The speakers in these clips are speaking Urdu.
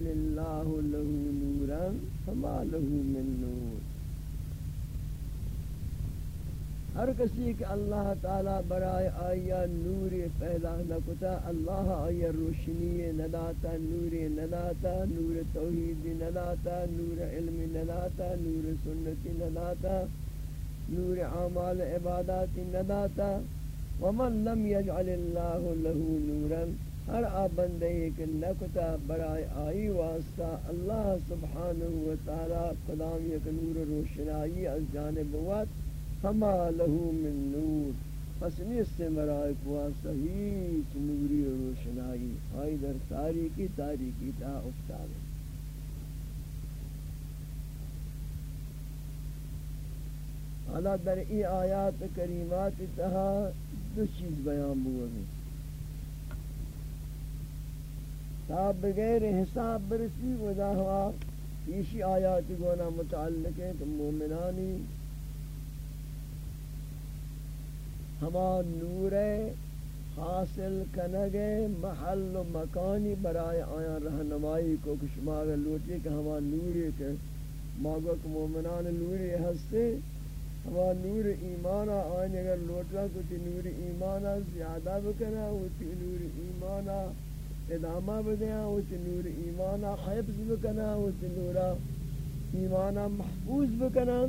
يجعل الله له نورا فما له من نور۔ ہر کسی کہ اللہ تعالی برائے آیا نور پیدا نکتا اللہ آیا روشنی نداتا نور نداتا نور توحید نداتا نور علم نداتا نور سنت نداتا نور عمال عبادات نداتا ومن لم يجعل الله له نورا ہر آبندے کہ نکتا برائے آئی واسطہ اللہ سبحانہ وتعالی قدام یک نور روشنائی از جانب وقت، فما له من نور۔ پس نیست مرائے کو صحیح نوری روشنائی، آئی در تاریکی تاریکی تا افتاد حالا در ای آیات کریمات تہا دو چیز بیان ہوئے تا بغیر حساب برسی ودا ہوا۔ پیشی آیات گونا متعلق ہے کہ مومنانی۔ ہما نور حاصل کنگے، محل و مکانی برائے آیا رہنمائی کو کشماغ لوٹی کہ ہما نوری کے ماغک مومنان نوری ہستے۔ ہما نور ایمانا آئین اگر لوٹا کچھ نور ایمانا زیادہ بکنا ہوتی نور ایمانا ادامہ بدیا ہوتی نور ایمانا حفظ بکنا ہوتی نورا ایمانا محفوظ بکنا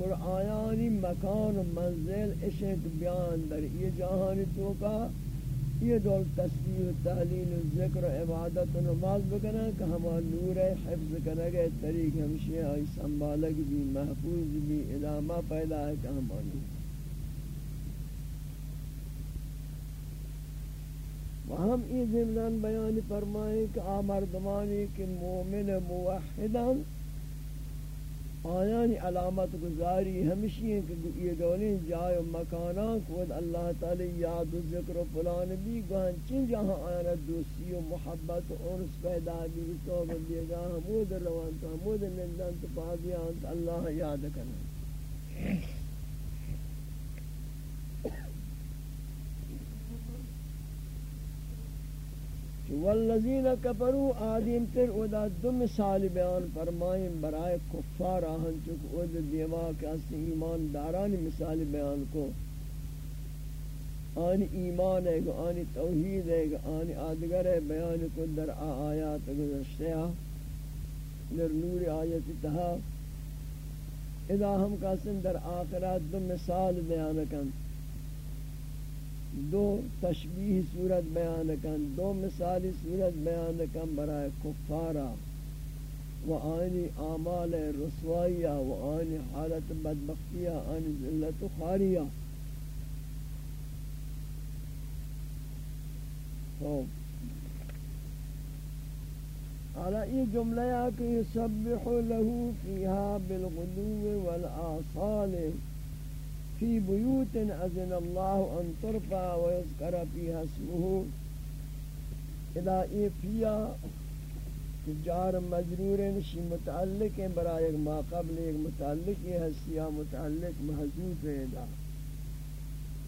گر آیانی مکان و منزل عشق بیان در یہ جہانی تو کا یہ دول تسبیح و تحلیل و ذکر و عبادت و نماز بکنا کہ ہما نور حفظ کنگے طریق ہمشی آئی سنبالک بھی، محفوظ بھی، ادامہ پیدا ہے کہ ہما و ہم یہ ضمنان بیان فرمائیں کہ آمردمانی کے مومن موحدان آیانی علامت گزاری ہمشی ہیں کہ یہ دولین جائے و مکانان کو اللہ تعالی یاد و ذکر و فلان بھی گوہن چن جہاں آیانا دوستی و محبت و انس پیدا بھی تو بندی گا حمود روان تو حمود نندن تو پادیان تو اللہ یاد کرنا۔ والذین کفروا آدم تر ادا دو مثال بیان فرمائیں برائے کفار آہن چک اود دیوا کہ اس ایمان داران مثال بیان کو۔ آنی ایمان ہے گو آنی توحید ہے گو آنی آدگر ہے بیان کو در آیات گزشتے در نور آیت تہا۔ ادا ہم کاسن در آخرات دو مثال بیان کن۔ دو تشبیح صورت بیان کن، دو مثالی صورت بیان کن برای کفارا، و آنی اعمال رسوائیہ، و آنی حالت بدبختیہ، آنی ذلت خاریہ۔ خوب حالا یہ جملہ ہے کہ یسبح له فیہا بالغدو والآصال۔ في بيوت أذن الله أن ترفع ويذكر فيها اسمه إذا إفيا جار مجرور شی متعلق ہیں برای ایک ما قبل ایک متعلق ہے حسیہ متعلق محذوف ہے دا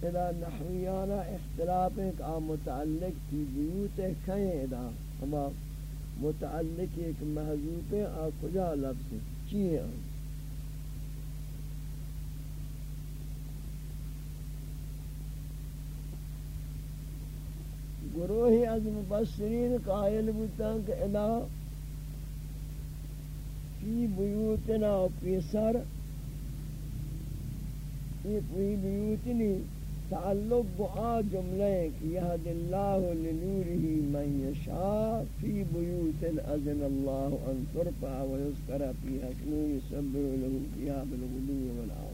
ادا نحویانا اختلاف ہے کہ متعلق کی بیوت ہے کہیں دا ہما متعلق ایک محذوف ہے آ کجا لفظ چیئے ہیں؟ گروہی از مبصرین قائل بودتا کہ ادا فی بیوتنا پیسر یہ فی بیوتنی تعلق بآ جملے کہ یہد اللہ لنوره من یشاء فی بیوت اذن اللہ ان ترفع و یذکر فیها اسمه یسبح له فیها بالغدو والعصر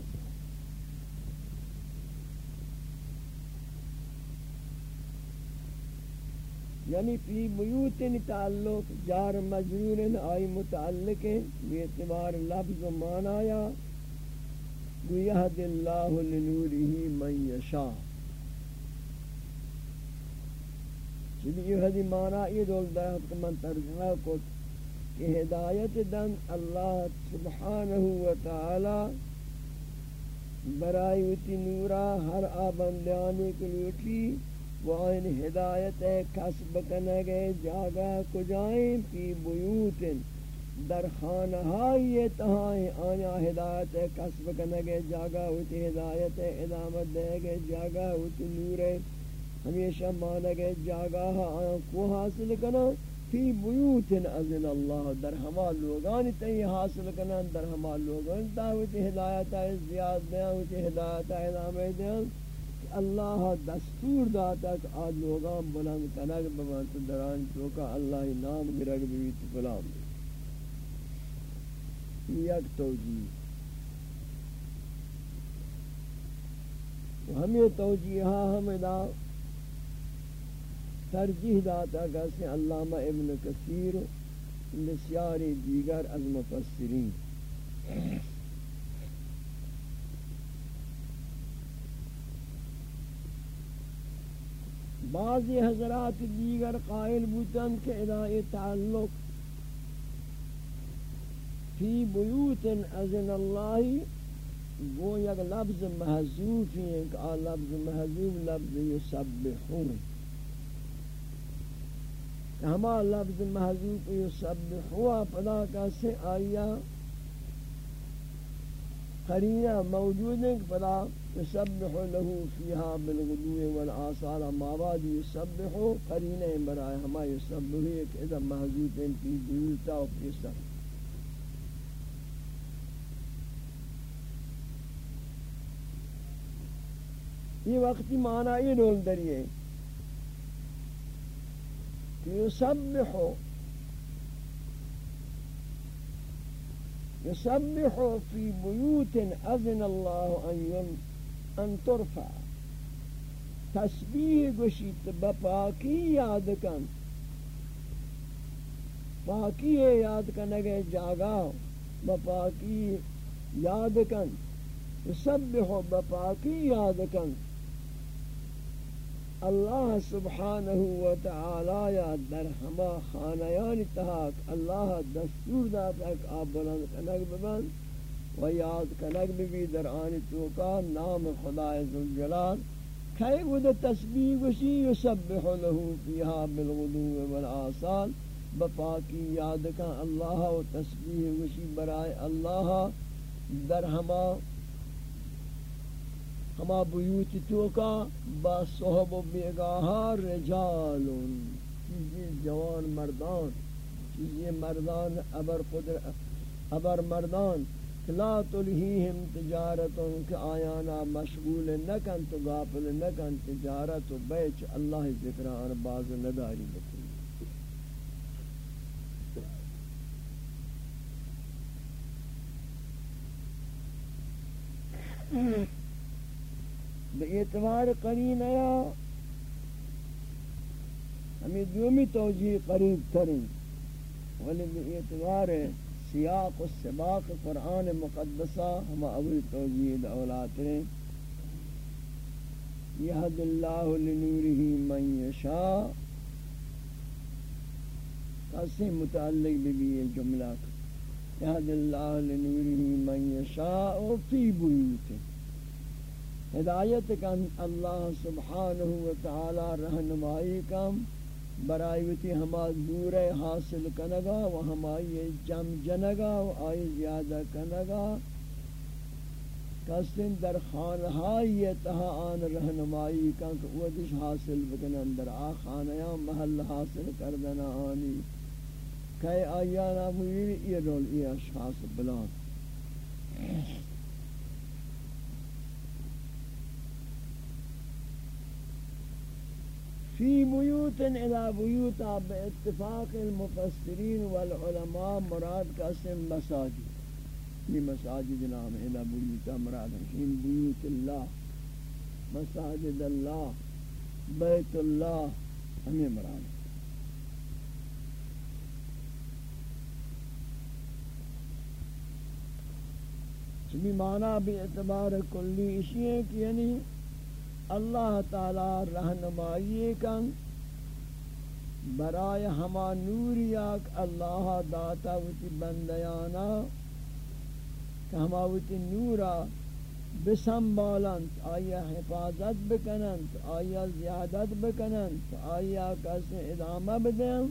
یعنی فی بیوت تعلق، جار مجرور آئی متعلق، بے اعتبار لفظ و معنی گویہد اللہ لنوره من یشاء. چلی یہ حدی معنی یہ دول دہت کہ من ترجمہ کو کہ ہدایت دن اللہ سبحانہ وتعالی برائی وتی نورا ہر آبندیانے کے لیے وہ این ہدایت کسب کنگے جاگا کجائیں پی بیوتن در خانہائی تہائیں آیا ہدایت کسب کنگے جاگا ہوتی ہدایت ادامت دے گے جاگا ہوتی نور ہمیشہ مانگے جاگا آیا کو حاصل کنا؟ فی بیوت ازن اللہ۔ در ہما لوگان تی حاصل کنن در ہما لوگان تاوتی ہدایت زیاد دیاں ہوتی ہدایت ادامت دیاں اللہ دستور داتا کہ آج لوگان بلند کنگ بمانت دران چوکا اللہ نام گرگ بیت فلان یک توجیہ۔ ہمیں توجیہا ہاں ہمیں دا ترجیح داتا کہ علامہ ابن کثیر بسیاری دیگر از مفسرین۔ بعضی حضرات دیگر قائل بودن کہ ادائی تعلق فی بیوت ازن اللہ وہ یک لفظ محضوف ہیں کہ آ لفظ محضوف لفظ یسبحون ہما لفظ محضوف یسبحوا پدا کیسے آیا؟ قرینہ موجود ہے کہ پدا يسبح له فيها بالغدو والآصال ما بعد يسبح قرين برای ما يسبح اذا محذوف في بیوتا و في سر. یہ وقتی معنی یہ ڈول دریئے يسبح يسبح في بيوت أذن الله أن ان ترفع تسبیح گوشید بپاکی یاد کن. پاکی یاد کنگے جاگا بپاکی یاد کن. سبح بپاکی یاد کن. اللہ سبحانہ و تعالی در ہما خانیان تحاک. اللہ دستور داتا کہ آپ بلند کنگ ببند. و یاد کنک بھی در آن توکا نام خدا عزالجلال کئی ود تسبیح وشی یسبح له فیها بالغدو والآصال بپاکی یاد کن اللہ و تسبیح وشی برائے اللہ. در ہما ہما بیوت توکا با صحب و بیگاہا رجال چیزی جوان مردان، چیزی مردان، ابر قدر، ابر مردان. لا تلہیہم تجارتوں کہ آیانا مشغول نکن تو غافل نکن تجارت و بیچ اللہ ذکران باز نداری بکن. بے اعتبار قرین آیا ہمیں دومی توجیہ قریب کریں ولی بے اعتبار ہے سیاق و سباق قرآن مقدسہ ہم اول توجید اولاد ہیں یہد اللہ لنورہ من یشاء۔ کسی متعلق بھی یہ جملہ۔ یہد اللہ لنورہ من یشاء فی بیوت۔ ہدایت کن اللہ سبحانہ وتعالی رہنمائی کم۔ برایوتی ہما دور حاصل کنگا و ہمائی جم جنگا و آئی زیادہ کنگا کسن در خانہائی تہا آن رہنمائی کن کہ ودش حاصل بکنن در آ خانیاں محل حاصل کردنا آنی۔ کئی آیانا مویر ای رول ای اشخاص بلان۔ فی بیوت الى بیوت باتفاق المفسرین والعلماء مراد کا اسم مساجد۔ یہ مساجد نام ہے، الى بیوت، مراد ہے۔ بیوت اللہ، مساجد اللہ، بیت اللہ، ہمیں مراد ہے۔ چمی معنی بھی اعتبار کلی اسی ہے کہ یعنی اللہ تعالی رہنمائی کن۔ برائے ہما نوریاک اللہ داتا وتی بندیانا۔ کہ ہما وتی نورا بسنبالند آیا حفاظت بکنند آیا زیادت بکنند آیا کسی ادامه بدن۔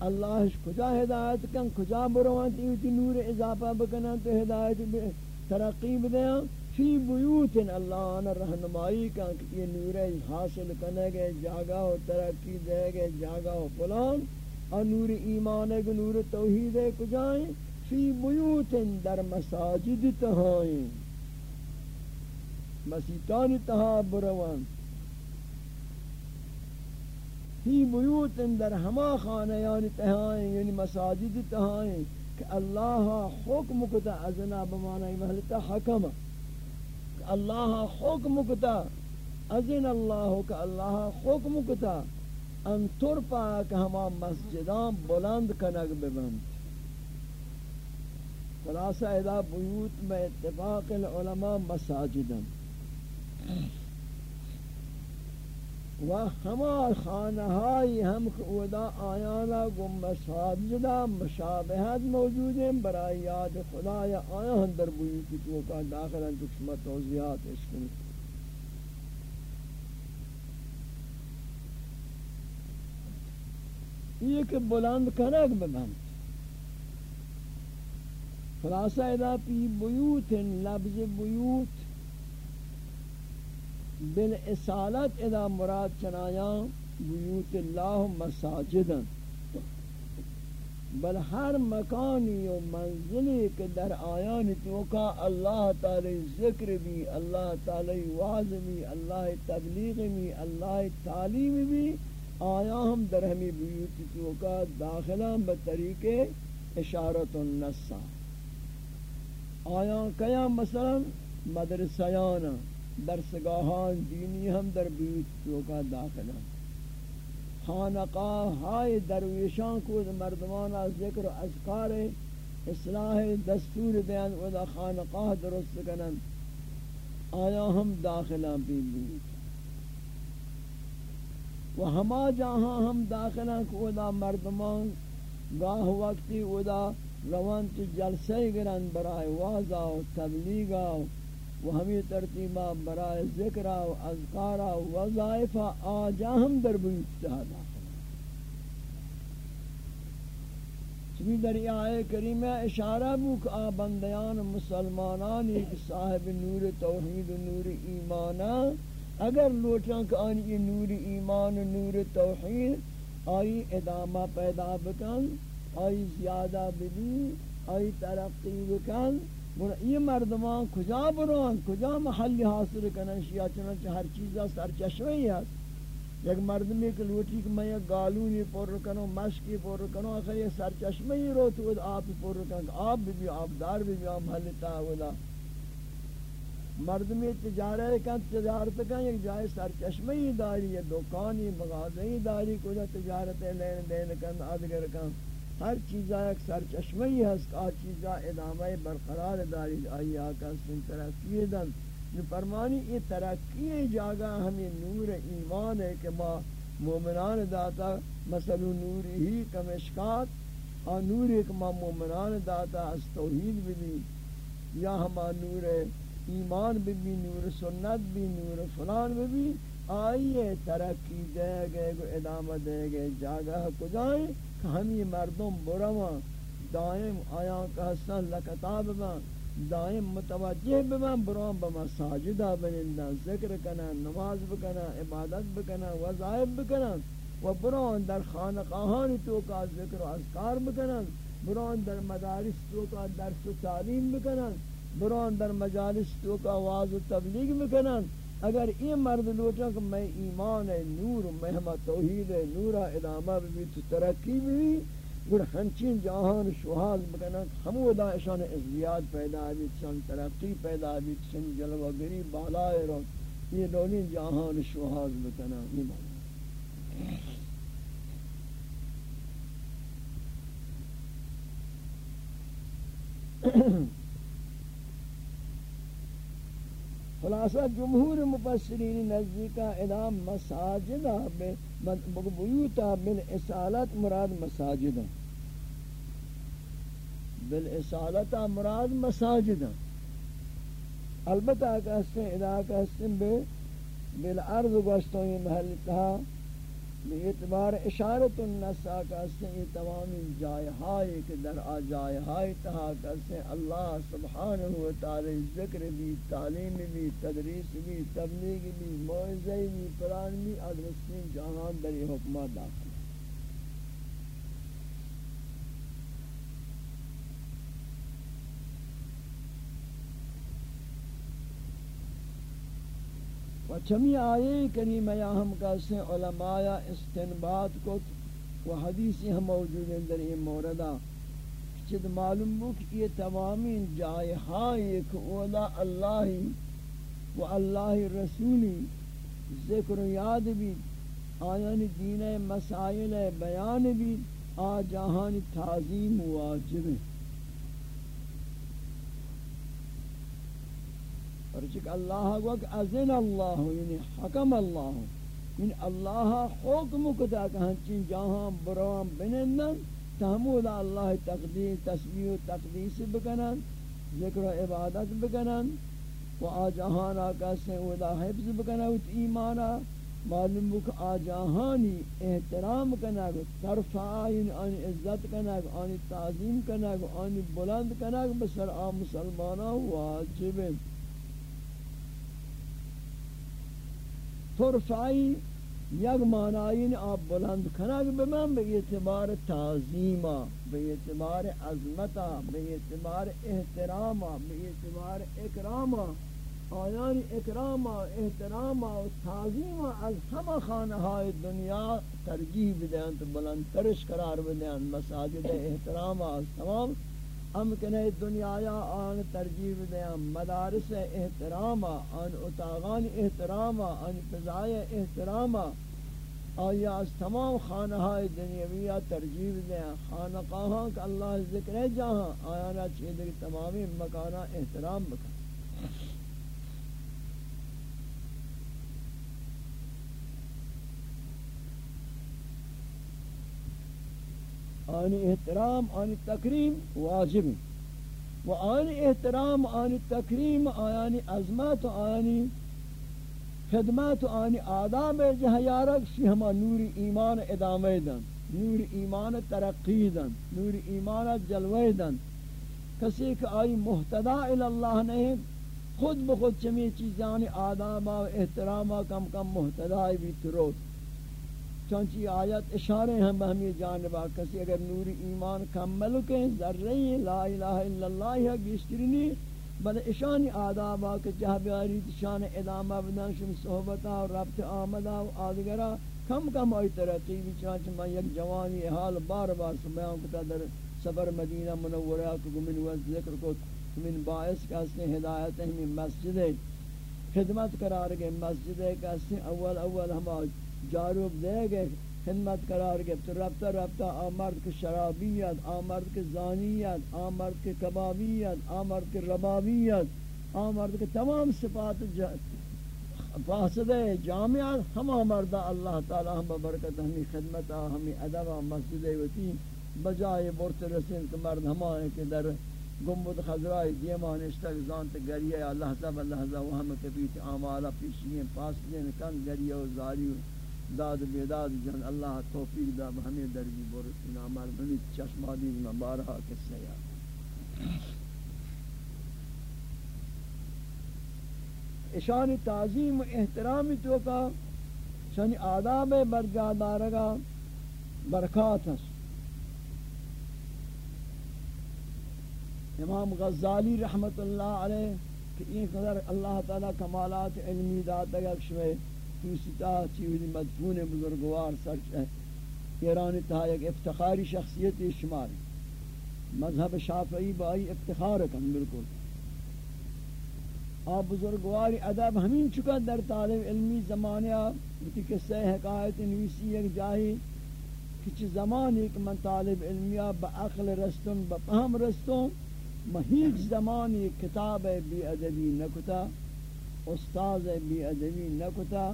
اللہش کجا ہدایت کن، کجا بروانت ایوتی نور اضافہ بکنند تو ہدایت ترقی بدن۔ فی بیوت اللہ آنا رہنمائی کن کہ یہ نور حاصل کرنے گے جاگا و ترقی دے گے جاگا و پلان اور نور ایمان ہے نور توحید ہے، کجائیں؟ فی بیوت در مساجد تہائیں۔ مسیطان تہا بروان۔ فی بیوت در ہما خانہ یعنی تہائیں یعنی مساجد تہائیں، کہ اللہ حکم کتا ازنا بمانا محلتا حکم اللہ حکم کتا ازن اللہ کا اللہ حکم کتا، ان ترپا کہ ہما مسجدان بلند کنگ ببند. خلاصہ ادا بیوت میں اتفاق العلماء مساجدن و ہما خانہائی ہم خدا آیانا گم مساجدہ مشابہت موجود ہیں برای یاد خدا یا آیا ہم در بیوتی تو کا داخل ہیں تکشمت توضیحات اس کنی. یہ کہ بلند کنک ببند. خلاصہ ادا پی بیوت لفظ بیوت. بالاصالت ادا مراد چنایا بیوت اللہ مساجدا بل ہر مکانی و منزلی کہ در آیان توکا اللہ تعالی ذکر بھی، اللہ تعالی واض بھی، اللہ تبلیغ بھی، اللہ تعلیم بھی آیا ہم در ہمی بیوت توکا داخلہ بطریق اشارت النسا آیا کیا مثلا مدرسیانا درسگاہان دینی ہم در بیوت تو کا داخلہ خانقاہ ہائے درویشان کو مردمانا ذکر و اذکار اصلاح دستور دیان ودا خانقاہ درست کنن۔ آیا ہم داخلہ بھی بیوت و ہما جہاں ہم داخلہ کو ودا مردمان گاہ وقتی ودا روان تو جلسے گرن برائے واضح و تبلیغا و ہمیں ترتیبہ برائے ذکر و اذکار و وظائف آجا ہم در بیت دادا چمی در آئے کریمہ اشارہ بو کہ آ بندیان مسلمانانی صاحب نور توحید و نور ایمانا اگر لوٹاں کہ آنی نور ایمان و نور توحید آئی ادامہ پیدا بکن، آئی زیادہ بھی آئی ترقی بکن۔ یہ مردمان کجا برون کجا محلی حاصل کنن شیعہ چنانچہ ہر چیزا سرچشوئی ہے یک مردمی کے لوٹی کہ میں یک گالونی پر رکنو مشکی پر رکنو آخر یہ سرچشمئی رو تو آپ پر رکنو آپ بھی بھی آپ دار بھی بھی محلی تاولا مردمی تجارت کن تجارت کن یک جائے سرچشمئی داری ہے دکانی مغازی داری کجا تجارت لین دین کن آدگر کن ہر چیزا ایک سرچشمہی ہے کا چیزا ادامہ برقرار داری آئی آقا سن ترقی دن۔ فرمانی یہ ترقی جاگا ہمیں نور ایمان ہے کہ ما مومنان داتا مثل نور ہی کمشکات اور نور ایک ما مومنان داتا از توحید بھی یا ہما نور ایمان بھی بھی نور سنت بھی نور فلان بھی آئیے ترقی دے گئے ادامہ دے گئے، جاگہ کجائیں۔ ہمی مردم بروان دائم آیا کہ حسن لکتاب بان دائم متوجہ بمان بروان بمساجدہ بنندن، ذکر کنن، نماز بکنن، عبادت بکنن، وظائف بکنن و بروان در خانقاہان تو کا ذکر و اذکار بکنن بروان در مدارس تو کا درس و تعلیم بکنن بروان در مجالس تو کا واض و تبلیغ بکنن اگر یہ مرد لوٹا کہ میں ایمان ہے، نور میں ہما توحید ہے، نورا ادامہ بھی تو ترقی بھی گر ہنچین جہان شوحاز بکنا ہمو دا اشان ازیاد پیدا بھی چن ترقی پیدا بھی چن جلوہ گری بالائے رو یہ لونی جہان شوحاز بکنا، ایمان Ahem. خلاصہ، جمہور مفسرین نزدیکا ادام مساجد بیوتا بالاسالت مراد مساجدہ بالاسالت مراد مساجد البتہ کہتے ہیں ادا کہتے ہیں، بے بالعرض گوشتوں یہ محل کہا اعتبار اشارت النسا کا سے یہ تمام جائے کہ در آ جائے ہائی تہا کہتے ہیں۔ اللہ سبحانہ وتعالی ذکر بھی، تعلیم بھی، تدریس بھی، تبلیغ بھی موعظہ بھی، قرآن بھی ادرسین جہاں در یہ داخل۔ و چمی آئے کریمہ یا ہم کہتے ہیں علماء استنباد کو و حدیثی ہم موجود ہیں در یہ موردہ چد معلوم ہو کہ یہ تمامی جائے ہائی کہ اولا اللہ و اللہ رسولی ذکر و یاد بھی، آیان دین مسائل بیان بھی، آ جہان تعظیم واجب ہے اور اللہ وقت ازن اللہ یعنی حکم اللہ۔ یعنی اللہ حکم کتا کہ ہنچین جہاں بروان بنندن تحمود اللہ تقدیس تسبیح و تقدیس بکنن، ذکر و عبادت بکنن۔ و آجہان آقا سے ودا حفظ بکنن و ایمانا معلوم بک آجہانی احترام کنگ ترفعین یعنی آنی عزت کنگ آنی تعظیم کنگ آنی بلند کنگ بسر آم مسلمانا واجبن۔ ترفعی یک معنی آپ بلند کنگ بمن بے اعتبار تعظیمہ بے اعتبار عظمتہ بے اعتبار احترامہ بے اعتبار اکرامہ آیان اکرامہ احترامہ و تعظیمہ از ہم خانہائی دنیا ترجیح دیں تو بلند ترش قرار بدیں مساجد احترامہ از تمام ہم کنے دنیا یا آن ترجیب دیا مدارس احترام، آن اتاغان احترام، آن فضائے احترام آیا از تمام خانہائی دنیاویہ ترجیب دیا خانقاہاں کہ اللہ ذکر ہے جہاں آیانا چیدر تمامی مکانہ احترام بکن۔ آنی احترام، آنی تکریم واجب و آنی احترام، آنی تکریم، آنی عظمت، آنی خدمت، آنی آداب جہاں یارک شی ہما نور ایمان ادامہ دن، نور ایمان ترقی دن، نور ایمان جلوہ دن۔ کسی کہ آئی محتدا اللہ نہیں، خود بخود چمی چیزانی آداب و احترام کم کم محتدا بھی تروت۔ چونچہ آیت اشارے ہیں بہمی جانبا کسی اگر نور ایمان کمل کے ذرہی لا الہ الا اللہ ہے گشترینی بل اشانی آدابا کہ جہاں بیاری شان ادامہ بدن شم صحبتا و ربط آمدہ و آدگرہ، کم کم آئی ترقی بھی چانچہ میں یک جوانی حال بار بار سمیان کتا در سفر مدینہ منورہ کو من وقت ذکر کو من باعث کا اس نے ہدایت ہمیں مسجد خدمت قرار گئے مسجد کا اس نے اول اول ہم جاروب دے گئے خدمت قرار گئے تو رفتہ رفتہ آمرد کے شرابیت، آمرد کے زانیت، آمرد کے کبابیت، آمرد کے ربابیت، آمرد کے تمام صفات فاسد جامعات ہم آمردہ اللہ تعالی ہم ببرکت ہمیں خدمتا ہمیں ادبا مسجد وطی بجائے برت رسین کہ مرد ہمائے کہ در گمبد خضرائی دیمان زانت گریہ، اللہ سب اللہ سب وہاں کبیت آمالا پیشییں پاسدین کن گریہ و زاری داد بیداد جن اللہ توفیق دا، ہمیں درجی بورسینا مر بنی چشمہ دیز میں بارہا کسے یا اشان تعظیم و احترامی تو کا شانی آداب برجادارگا برکات ہے امام غزالی رحمت اللہ علیہ کہ این قدر اللہ تعالی کمالات علمی داتا گا شوئے۔ توستا چیوی مدفون بزرگوار سر ایرانی تہا یک افتخاری شخصیت شمار. مذہب شافعی بائی افتخار کن بالکل. آپ بزرگواری ادب ہمین چکا در طالب علمی زمانیہ بتی قصہ حقائت نویسی ایک جاہی کچھ زمان ایک من طالب علمیہ با عقل رستن با پہم رستن مہیج زمانی کتاب بی ادبی نکتا استاذ بی ادبی نکتا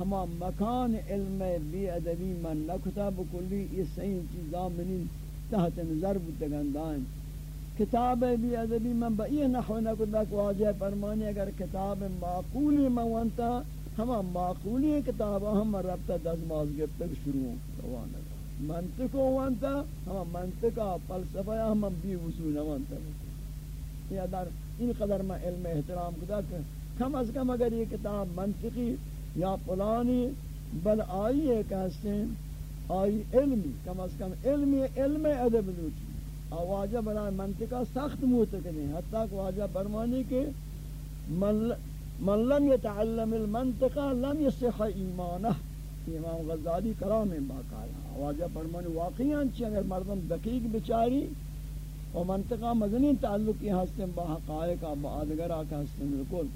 ہما مکان علم بی ادبی من نکتا بکلی یہ صحیح چیزاں منی تحت نظر بتگندائیں کتاب بھی ادبی من بئی نحو نکو دک واجہ فرمانی، اگر کتاب معقولی منوانتا ہما معقولی کتاب ہم ربطہ دزماز گرتک شروع روانا منطق وانتا، ہما منطقہ فلسفہ ہم بھی وصول وانتا. یا در این قدر میں علم احترام کدا کہ کم از کم اگر یہ کتاب منطقی یا پلانی بل آئی ہے کہستے ہیں آئی علمی، کم از کم علمی، علم ادب نوچی آواجہ برای منطقہ سخت موتکنی حتیٰ کہ واجہ برمانی کے من لم يتعلم المنطقہ لم يصح ایمانہ۔ امام غزالی کرام باقایا واجہ فرمانی واقعی چی اگر مردم دقیق بچاری و منطقہ مزنین تعلقی ہستیں با حقائقہ با آدگرہ کا ہستیں بالکل۔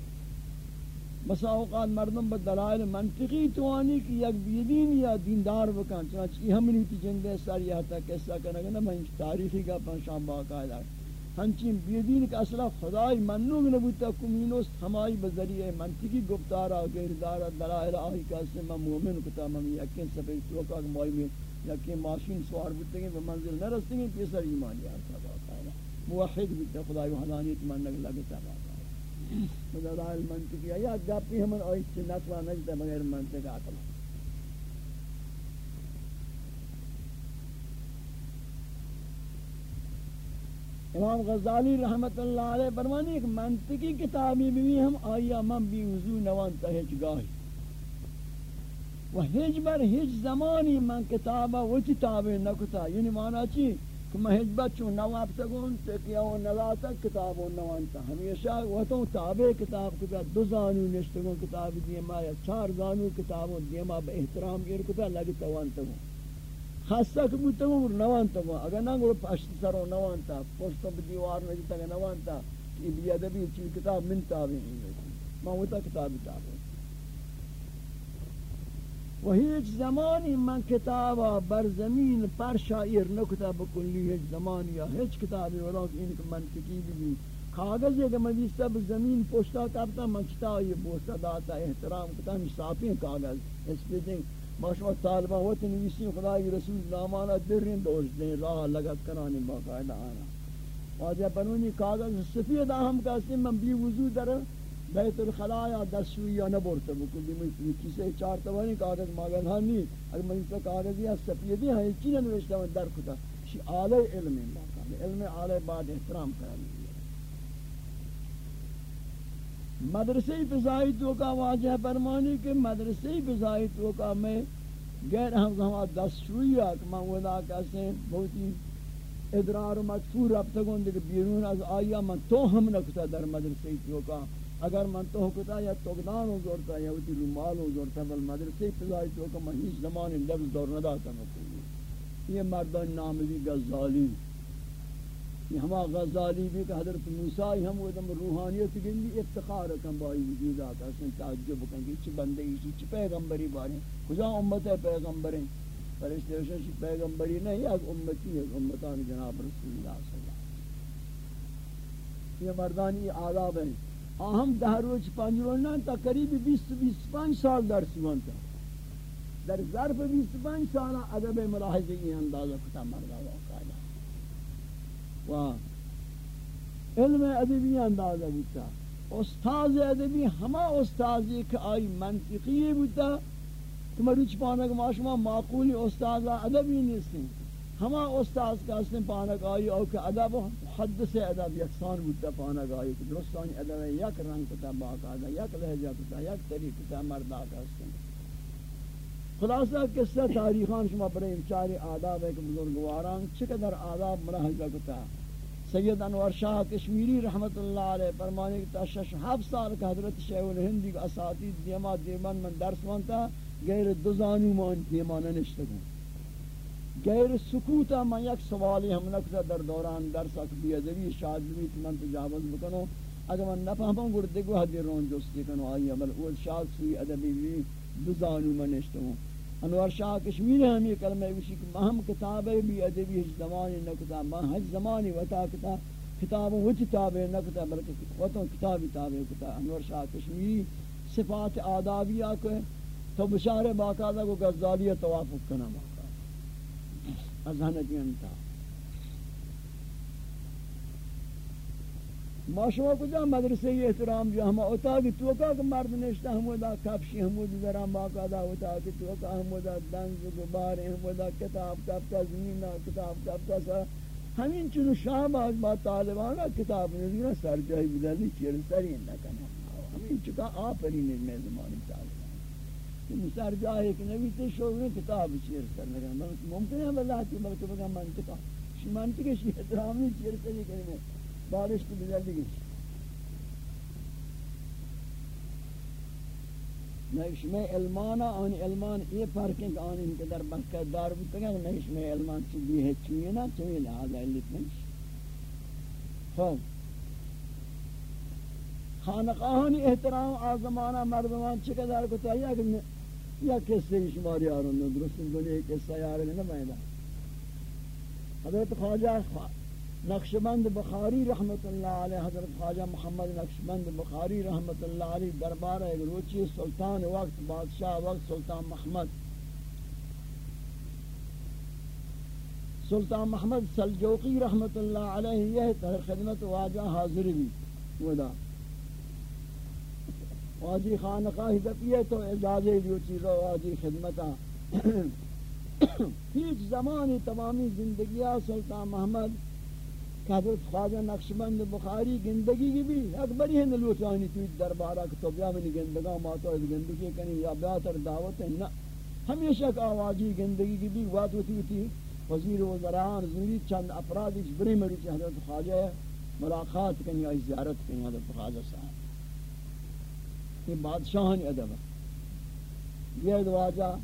بسا اوقات مردم با دلائل منطقی توانی کی یک بیدین یا دیندار بکن. چنانچہ یہ ہم نیتی جندے سر یہ حتی کسا کرنے نا میں تاریخی کا پنشان باقاعدہ ہنچین بیدین کا اصلا خدای منوگ نبوتا کمینوس ہمائی بذریعہ منطقی گفتارا گردارا دلائل آئی کا اس میں مومن کتا میں یقین سفید توقع مائی میں یقین ماشین سوار بودتے ہیں منزل نہ رستے ہیں پیسر ایمان یارتا باقاعدہ موحد بودتا خدای وحدانیت منگ لگتا باقاعدہ مدلائل منطقی یا گپی ہمن آئی چھ نقلہ نجدہ بغیر منطق آتلا امام غزالی رحمت اللہ علیہ برمانی ایک منطقی کتابی بھی ہم آیا من بھی وضو نوانتا ہیچ گاہی۔ و ہیچ بر ہیچ زمانی من کتابا وچی تابع نکتا یعنی معنی چی؟ کہ مہج بچوں نواب تگون تکیا و نلاتا کتاب و نوانتا ہمیشہ وطن تابع کتاب کتا دو زانو نشتگون کتاب دیما یا چار زانو کتاب و دیما با احترام گیر کتا لگتا وانتا گون خاصا کہ بوتا گون نوانتا گون اگر نگو پشت سر و نوانتا پشت دیوار نجتا گا نوانتا کہ بیادبی چیز کتاب من تابع نہیں میں ہوتا کتاب تابع۔ و هیچ زمانی من کتابا بر زمین پر شاعر نکتا بکلی هیچ زمانی یا هیچ کتابی ولا این که منطقی بھی کاغذ ہے کہ میں سب زمین پوشتا کرتا من چتا یہ پوشتا داتا احترام کتا ہم کاغذ. اس پہ دیں ماشما طالبہ ہوتے نویسی خدای رسول زمانہ درین دوش دیں راہ لگت کرانی باقاعدہ آنا. واجہ پنونی کاغذ سفید ہم کہتے ہیں من بی وضو در بیت الخلا یا دستشوی یا نبورتا بکلی میں کسی چار توانی کاغذ ماغن ہاں نہیں، اگر میں اس کاغذ یا سفیدی ہاں چی نہ نوشتا ہوں در کتا شی آلے علم باقا علم آلے بعد احترام کرنے مدرسے فضائی تو کا واجہ فرمانی کہ مدرسے فضائی تو کا میں غیر ہم ہم دستشوی کہ میں ودا کہتے ہیں بہت ہی ادرار و مدفور ربطگون دیکھ بیرون از آیا من تو ہم نکتا در مدرسے تو کا۔ اگر من تو کتا یا تقدان ہو زورتا یا وتی رومال ہو زورتا بل مدرسے ابتدائی تو کہ من ہیچ زمان لفظ دور نہ داتا مکلی یہ مردان نام غزالی۔ یہ ہما غزالی بھی کہ حضرت موسیٰ ہم وہ دم روحانیت گندی افتخار کن بائی وجود آتا سن تعجب کن کہ چھ بندے اسی چھ پیغمبری بارے۔ کجا امت ہے پیغمبر پیغمبریں فرشتے وشن چھ پیغمبری نہیں ایک امتی ہے امتان جناب رسول اللہ صلی اللہ علیہ وسلم۔ یہ مردانی آداب ہیں۔ اہم ده روز پنجرونان تا، قریب 20 25 سال درس وانتا در ظرف 25 سال ادب ملاحظه این اندازه کتا مردا واقعا و علم ادبی اندازه بودتا استاذ ادبی همه استازی که آئی منطقی بودتا که مروچ پانک ما شما معقولی استاذ ادبی نیستیم ہما استاذ کا اس نے پانک آئی او کہ ادب حدث ادب یکسان بودتا پانک آئی کہ درستانی ادب یک رنگ کتا باقاعدہ یک لہجہ کتا یک طریق کتا مردا کا اس نے خلاصہ قصہ تاریخان شما برای چاری آداب ہے کہ بزرگواران چقدر آداب ملاحظہ کتا سید انور شاہ کشمیری رحمت اللہ علیہ فرمانے کہ تا شش ہفت سال کا حضرت شیخ الہندی کا اساتید دیما دیمان من درس مانتا، غیر دزانو مان دیمان نشتگوں غیر سکوتا من یک سوالی ہم نکتا در دوران درس اک بیادبی شادبی من تجاوز بکنو. اگر من نفهمم گرد دیگو حدی رون جستی کنو. آئی بل اول شاد سوی ادبی بھی بزانو من نشتو انوار شاہ کشمیر ہمی کلمہ وشی کہ ہم کتابیں بھی ادبی ہج زمانی نکتا. من ہج زمانی وطا کتا. کتابوں وچ تابع نکتا بلکہ وطن کتابی تابع کتا. انوار شاہ کشمیری صفات آدابیہ کو تو بشار باقاعدہ کو غزالیہ توافق کنا باقا از انتا ما شما کجا مدرسے یہ احترام جو ہم اتاقی توکا کہ مرد نشتا ہمودا کپشی ہمود ذرا باقادا اتاقی توکا ہمودا دنگ گبار ہمودا کتاب کبتا زمین کتاب کبتا سا۔ ہمین چنو شام آج با طالبانا کتاب نزینا سر جائی بدلی چیر سرین نکنا ہمین چکا آپری نجمے زمانی طالبان سر جائی کہ نبی تے شوق کتاب چیر سر نکنا ممکن ہے بلہ کی بلکہ بگا منطقہ شی منطقہ شی احترامی چیر سر نکنا بارش کو بجل دیگی نش میں علمانا آنی علمان یہ فرق ہے کہ آنی ان کے در بکہ دار بودتا گا نش میں علمان چیزی ہے چوئی نا چوئی لہذا علت نش خوب خانقاہانی احترام آزمانا مردمان چکہ دار کو تایا کہ یا کس سے شماری آرون درست دنیا کس سے آرون نمائدہ حضرت خواجہ نقشبند بخاری رحمت اللہ علیہ حضرت خواجہ محمد نقشبند بخاری رحمت اللہ علیہ دربار ایک روچی سلطان وقت بادشاہ وقت سلطان محمد سلطان محمد سلجوقی رحمت اللہ علیہ یہ تر خدمت واجہ حاضر بھی ودا واجی خانقاہ دپیے تو اجازے دیو چیزا واجی خدمتا ہیچ زمانی تمامی زندگیہ سلطان محمد کہ حضرت خواجہ نقشبند بخاری گندگی کی بھی اکبری ہے نلوچانی توی دربارہ کہ تو بیا منی گندگاں ماتو ہے گندگی کنی یا بیاتر دعوت ہے؟ نا ہمیشہ کہ آوازی گندگی کی بھی وات ہوتی ہوتی وزیر وزران زوری چند افراد اس بری مری چی حضرت خواجہ ملاقات کنی یا زیارت کنی حضرت خواجہ صاحب۔ یہ بادشاہن ادب. یہ واجہ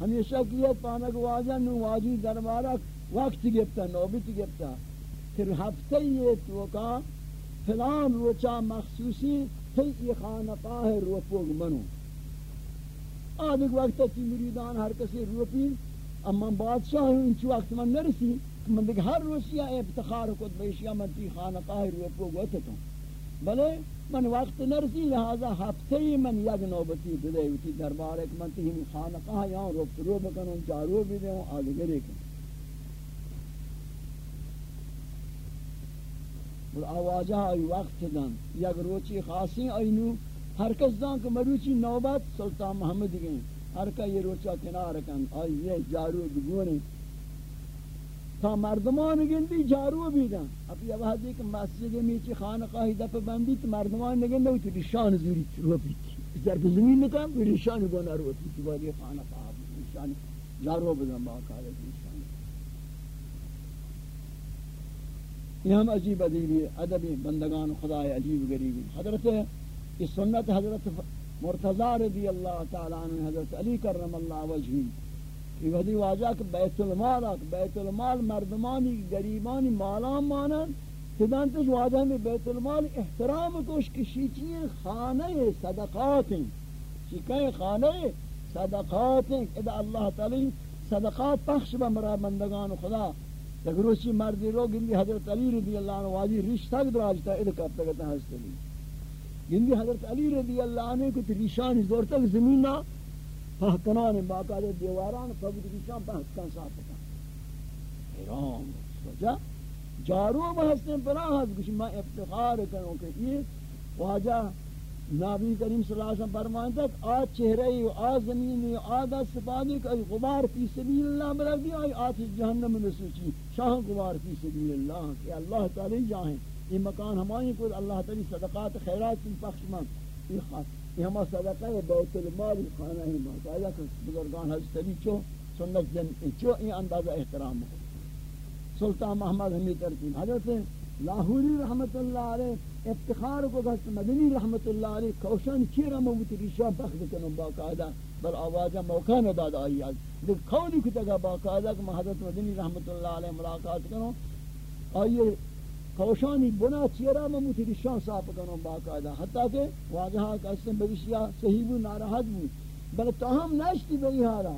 ہمیشہ کیت پانک واجہ نو واجی دربارہ وقت گفتا نوبت گفتا پھر ہفتے یہ تو فلان روچا مخصوصی ہی خانقاہ روپوگ منو آدھگ وقت تی مریدان ہر کسی روپی، اما بادشاہ ہوں انچو وقت من نرسی، من دیکھ ہر روسیہ ابتخار کت بیشیا من تی خانقاہ روپوگ وطتوں بلے من وقت نرسی، لہذا ہفتے ہی من یک نوبتی دلے ہوتی دربار ایک من تی خانقاہ یہاں روپ رو بکنوں جارو بھی دیں آدھگرے کنوں اور آوازہ آئی، وقت دن۔ یک روچی خاصی آئینو، ہر کس دان کہ مروچی نوبت، سلطان محمد گئیں۔ ہر کا یہ روچا کنار کن۔ آئی، یہ جارو بگونے تا مردمان گندی جارو بھی دن اب یہ وحدی کہ مسجد میچی خانقاہی دفع بندی تو مردمان نگندی ہوتی رشان زوری رو بیتی ضرب زمین نکم نکن رشان گونا رو بیتی والی خانقاہ رشان جارو بدن باقا رشان یہ ہم عجیب ادیبی ادبی، بندگان خدا عجیب غریبی. حضرت یہ سنت حضرت مرتضی رضی اللہ تعالی عنہ، حضرت علی کرم اللہ وجہی کہ وحدی واجہ کہ بیت المال بیت المال مردمانی، گریبانی مالان مانن سدان تدانتش واجہ میں بیت المال احترام کوش کشی چیئے خانہ صدقات ہیں شکای خانہ صدقات ہیں اذا اللہ تعالی صدقات پخش بمرا بندگان خدا۔ یک روچی مردی رو گندی حضرت علی رضی اللہ عنہ واجی رشتہ کی دراجتا ہے کرتا کہتا ہے گندی حضرت علی رضی اللہ عنہ کو ریشانی زور تک زمین نا پہکنان باقاعدہ دیواران پھبت ریشان پہکن ساتھ کن حیران سوچا، جارو بحثن پناہ حضرت کچھ میں افتخار کروں کہ یہ واجہ نبی کریم صلی اللہ علیہ وسلم فرمائے تک آج چہرے و آج زمین و آج سپادی کہ غبار فی سبیل اللہ برک دی آئی آتش جہنم میں سوچی شاہ غبار فی سبیل اللہ، کہ اللہ تعالی جاہیں، یہ مکان ہماری کو اللہ تعالی صدقات خیرات کی پخش من یہ خاص یہ ہما صدقہ ہے بیت المال خانہ ہی باقاعدہ کہ بزرگان حضرت علی چو سنت جن چو این اندازہ احترام ہو۔ سلطان محمد ہمی ترتیب۔ حضرت لاہوری رحمت اللہ علیہ افتخار کو گست مدنی رحمت اللہ علیہ کوشان چیرا موت ریشا بخت کنم باقاعدہ۔ بل آوازہ موقع نہ داد آئی آج۔ لیکن کونی کتا گا باقاعدہ کہ حضرت مدنی رحمت اللہ علیہ ملاقات کنم آئیے کوشانی بنا چیرا موت ریشا صاف کنم باقاعدہ حتیٰ کہ واجہا کہ اسم صحیح بو ناراحت بو بل تاہم نشتی بئی حالا.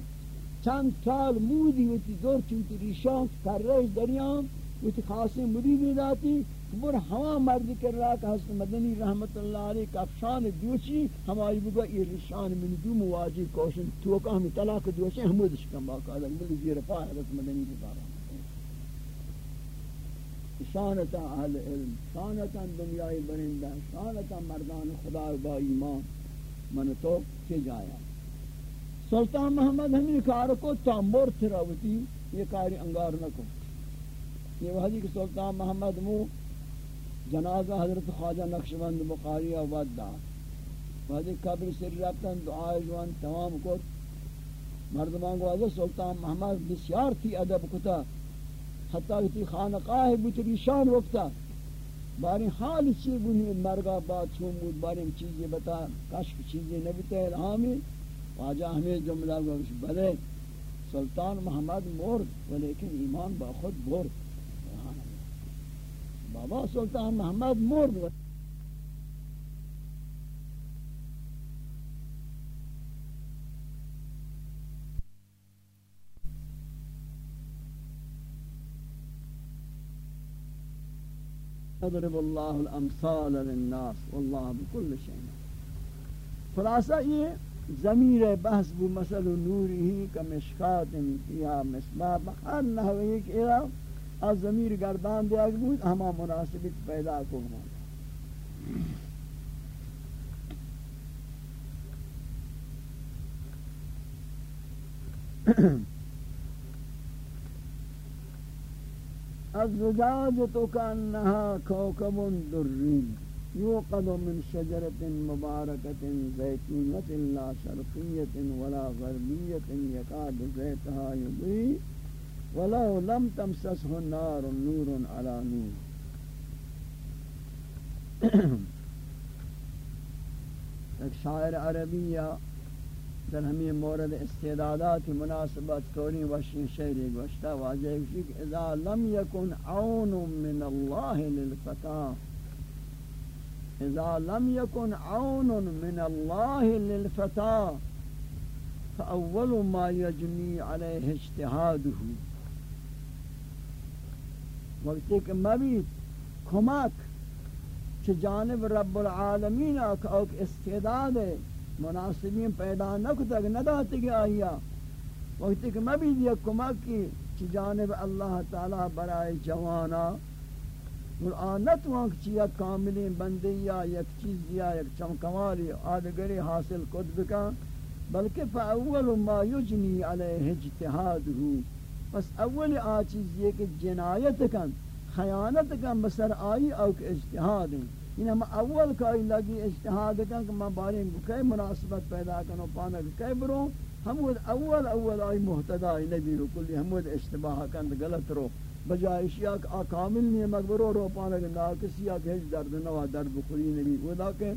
چند سال مودی ہوتی زور چونتی ریشان کر رہی دریام ہوتی خاصی مدیدی داتی بر ہوا مرد کر رہا کہ حسن مدنی رحمت اللہ علیہ کفشان دوچی ہماری بگا یہ رشان من دو مواجی کوشن توکا ہمیں طلاق دوچی ہمود شکم باقا لگ ملی زیر پا حضرت مدنی بارا شانتا اہل علم، شانتا دنیای برندہ، شانتا مردان خدا با ایمان. من تو کے جایا؟ سلطان محمد ہمیں کار کو تامور تراوتی، یہ کاری انگار نہ کو یہ وحدی کہ سلطان محمد مو جنازہ حضرت خواجہ نقشبند بخاری آباد دا. وحدی قبر سر رفتن، دعای جوان تمام کو مردمان کو حضرت سلطان محمد بسیار تھی ادب کتا. حتی کہ خانقاہ بوتری شان وقتا. باری حال چی بنی مرگا بات چون بود، باری چیزی بتا، کشک چیزی نبیتے الہامی واجہ ہمیں جملہ گوش، بلے سلطان محمد مرد، ولیکن ایمان با خود برد بابا سلطان محمد مرد اضرب اللہ الامثال للناس واللہ بكل شيء خلاصہ یہ ضمیر بحث بو مثل نوری کمشکات یا مصباح، بخار نحوی کہ از ضمیر گردان دیا بود، ہما مناسبت پیدا کو الزجاجة كأنها كوكب دري يوقد من شجرة مباركة زيتونة لا شرقية ولا غربية يكاد زيتها يضيء ولو لم تمسسه النار نور على نور. ایک شاعر عربیہ در ہمیں مورد استعدادات مناسبت کوری وشی شعری گوشتا واضح ہے کہ اذا لم يكن عون من الله للفتاة. اذا لم يكن عون من الله للفتاة فاول ما يجني عليه اجتهاده. وقت کہ مبید کمک چھ جانب رب العالمین اوک استعداد ہے مناسبین پیدا نہ کتا کہ نہ داتے گی آئیا وقت کہ میں بھی دیا کمک کی چی جانب اللہ تعالی برائے جوانا۔ قرآنت وانک چی یک کاملین بندی یا یک چیز یا یک چمکمالی آدگری حاصل کت بکا بلکہ فاول ما یجنی علیہ اجتحاد ہو پس اول آ چیز یہ کہ جنایت کن، خیانت کن، بسر آئی او کہ اجتحاد ہیں این ہم اول کائی لگی اجتہاد کن کہ میں بارے میں کئی مناسبت پیدا کنو پانا کہ کئی برو ہم وہ اول اول آئی محتدائی نبی رو، کلی ہم وہ اشتباہ کن غلط رو، بجائے اشیاء کا کامل نہیں مقبرو رو پانا کہ ناکسی آکھ ہیچ درد نوا درد بخوری نبی وہ دا کہ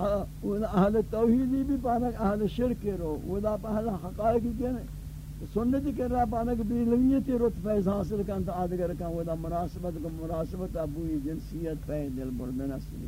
اہل توحیدی بھی پانا اہل شرک رو وہ دا پا اہل حقائقی کہنے سنتی کر رہا پانا کہ بیلویتی رت فیض حاصل کن تا آدگر کن ودا مناسبت کو مناسبت ابوی جنسیت پہ دل بردن اصلی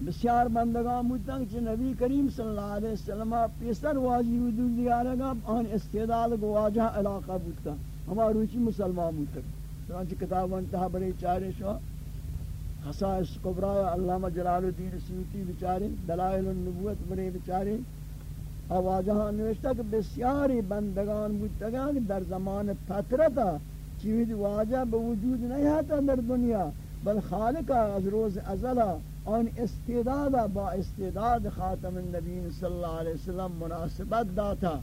بسیار بندگان مجھتا کہ نبی کریم صلی اللہ علیہ وسلم پیسر واجی وجود دیا رگا، آن استعداد کو واجہ علاقہ بودتا ہمارا روچی مسلمان بودتا چنانچہ کتاب انتہا بڑے چارے شو خصائص کبرا، علامہ جلال الدین سیوطی بیچارے، دلائل النبوت بڑے بیچارے۔ آواجہاں نوشتا کہ بسیاری بندگان بودتگان در زمان فترتا چیز واجہ بوجود نہیں آتا در دنیا، بل خالقہ از روز ازلا ان استعدادا با استعداد خاتم النبین صلی اللہ علیہ وسلم مناسبت داتا۔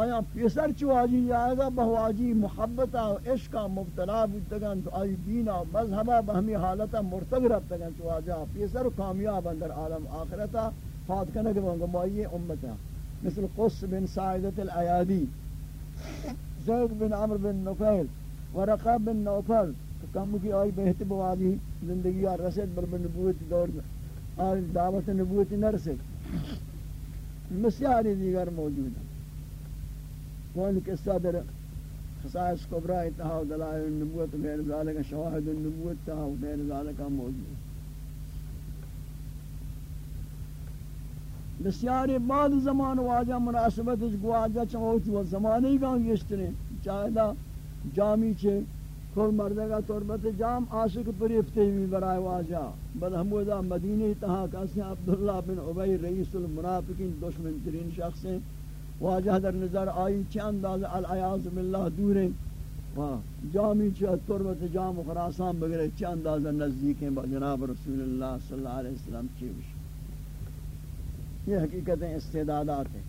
آیا پیسر چواجی آئے گا بہواجی محبت و عشق مبتلا بودتگن تو آئی دین و مذہبہ بہمی حالتا مرتب رفتگن چواجا پیسر کامیاب اندر عالم آخرتا فات کنگ بانگا مائی امتا مثل قص بن سعیدت العیادی زید بن عمر بن نفیل ورقہ بن نوفل کم کی آئی بہت بوالی زندگی آر رسید بر نبوت دور، آئی دعوت نبوت نرسید۔ مسیاری دیگر موجود ہیں۔ وان قصہ در خصائص کبرا اتہا و دلائل النبوت و غیر ذالک شواہد النبوت تہا و غیر ذالک موجود بسیاری بعد زمان واجہ مناسبت اس گواجہ چاہوتی و زمانی گاں گشترین چاہدہ جامی چھے کل مردگا تربت جام عاشق پریفتے بھی برائے واجہ بل حمودہ مدینی تہا کسی عبداللہ بن عبی رئیس المنافقین دشمن ترین شخص ہیں. واجہ در نظر آئی چی انداز العیاض باللہ دوریں جامی چی تربت جام خراسان بگرے چی انداز نزدیک ہیں با جناب رسول اللہ صلی اللہ علیہ وسلم چی بشو یہ حقیقت استعدادات ہیں۔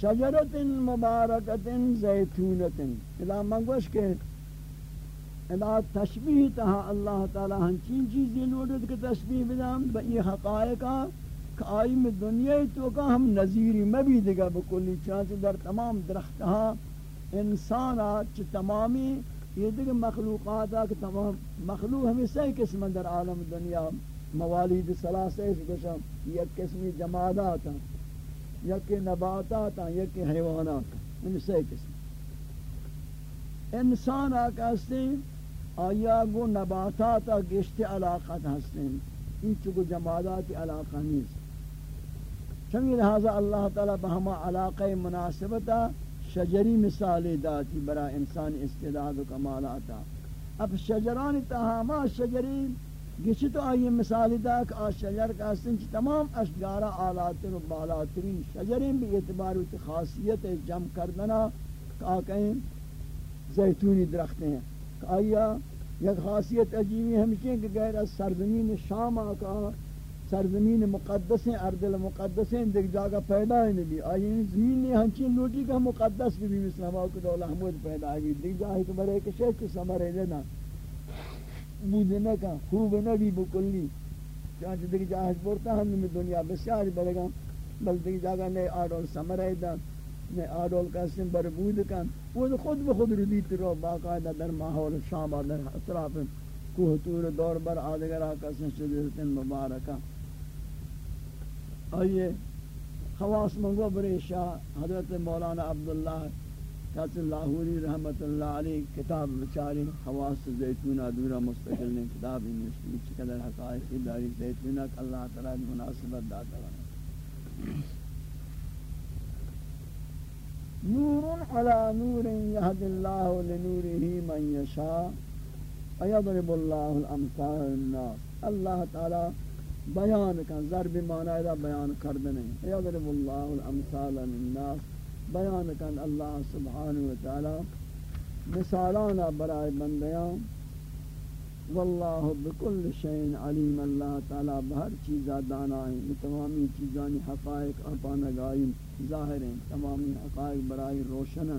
شجرت مبارکت زیتونت اذا منگوش کے اذا تشبیح تہا اللہ تعالی ہنچین چیزی لوٹت کہ تشبیح بدام بئی حقائقا کہ آئی میں دنیا تو کا ہم نظیری مبی دگا بکلی چانچہ در تمام درختہا انسانا چھ تمامی یہ دیکھ مخلوقات کہ تمام مخلوق ہمیں صحیح قسم در عالم دنیا موالید سلاسہ اس قسم یک قسمی جمادات ہیں یک نباتات ہیں یک حیوانات ہیں ان سے قسم انسان آکا ہستیں آیا گو نباتات گشت علاقات ہستیں ان چکو جمادات علاقہ نہیں چمی لہذا اللہ تعالی بہما علاقہ مناسبتا شجری مثال داتی برا انسان استعداد و کمالاتا۔ اب شجران تہاما شجری گچی تو آئی مثال دا کہ آ شجر کا سنچ تمام اشجارہ آلاتر و بالاترین شجریں بھی اعتبار ہوتی خاصیت جم کردنا کہ کہیں زیتونی درخت ہیں۔ آیا، یک خاصیت عجیبی ہمشہ کہ غیر از سرزمین شام آکا سرزمین مقدس ہیں ارض المقدس ہیں، دیکھ جاگا پیدا ہی نہیں بھی آئی زمین نے ہنچین لوٹی کا مقدس بھی بھی مثل ہم آکا دولہ حمود پیدا ہے۔ دیکھ جاہی کہ برے کشے چھ سمرے لینا بود نکن خوب نبی بکلی۔ چانچہ دیکھ جاہش بورتا ہم میں دنیا بسیاری بلگا بل دیکھ جاگا نئے آڈول سمرائی دا نئے آڈول کسیم بربود کن وہ خود بخود ردیت رو باقاعدہ در ماحول شام در اطراف کوہ تور دور بر آدگر آقا سن مبارکہ آئیے خواص منگو بریشا حضرت مولانا عبداللہ کہتے لاہوری رحمت اللہ علیہ کتاب بچاری خواست زیتونہ دورا مستقل نے کتاب ہی نشتی چقدر حقائقی داری زیتونہ اللہ تعالیٰ مناسبت داتا ہے نور علی نور یهد اللہ لنوره من یشاء. ایضرب اللہ الامثال الناس اللہ تعالی بیان کن، ضرب معنی دا بیان کردنے ایضرب اللہ الامثال الناس بیان کن اللہ سبحانہ وتعالی مثالانا برائے بندیاں. واللہ بکل شین علیم، اللہ تعالی بہر چیزہ دانائیں. تمامی چیزانی حقائق اپانگائی ظاہر ہیں تمامی حقائق برائے روشن ہیں۔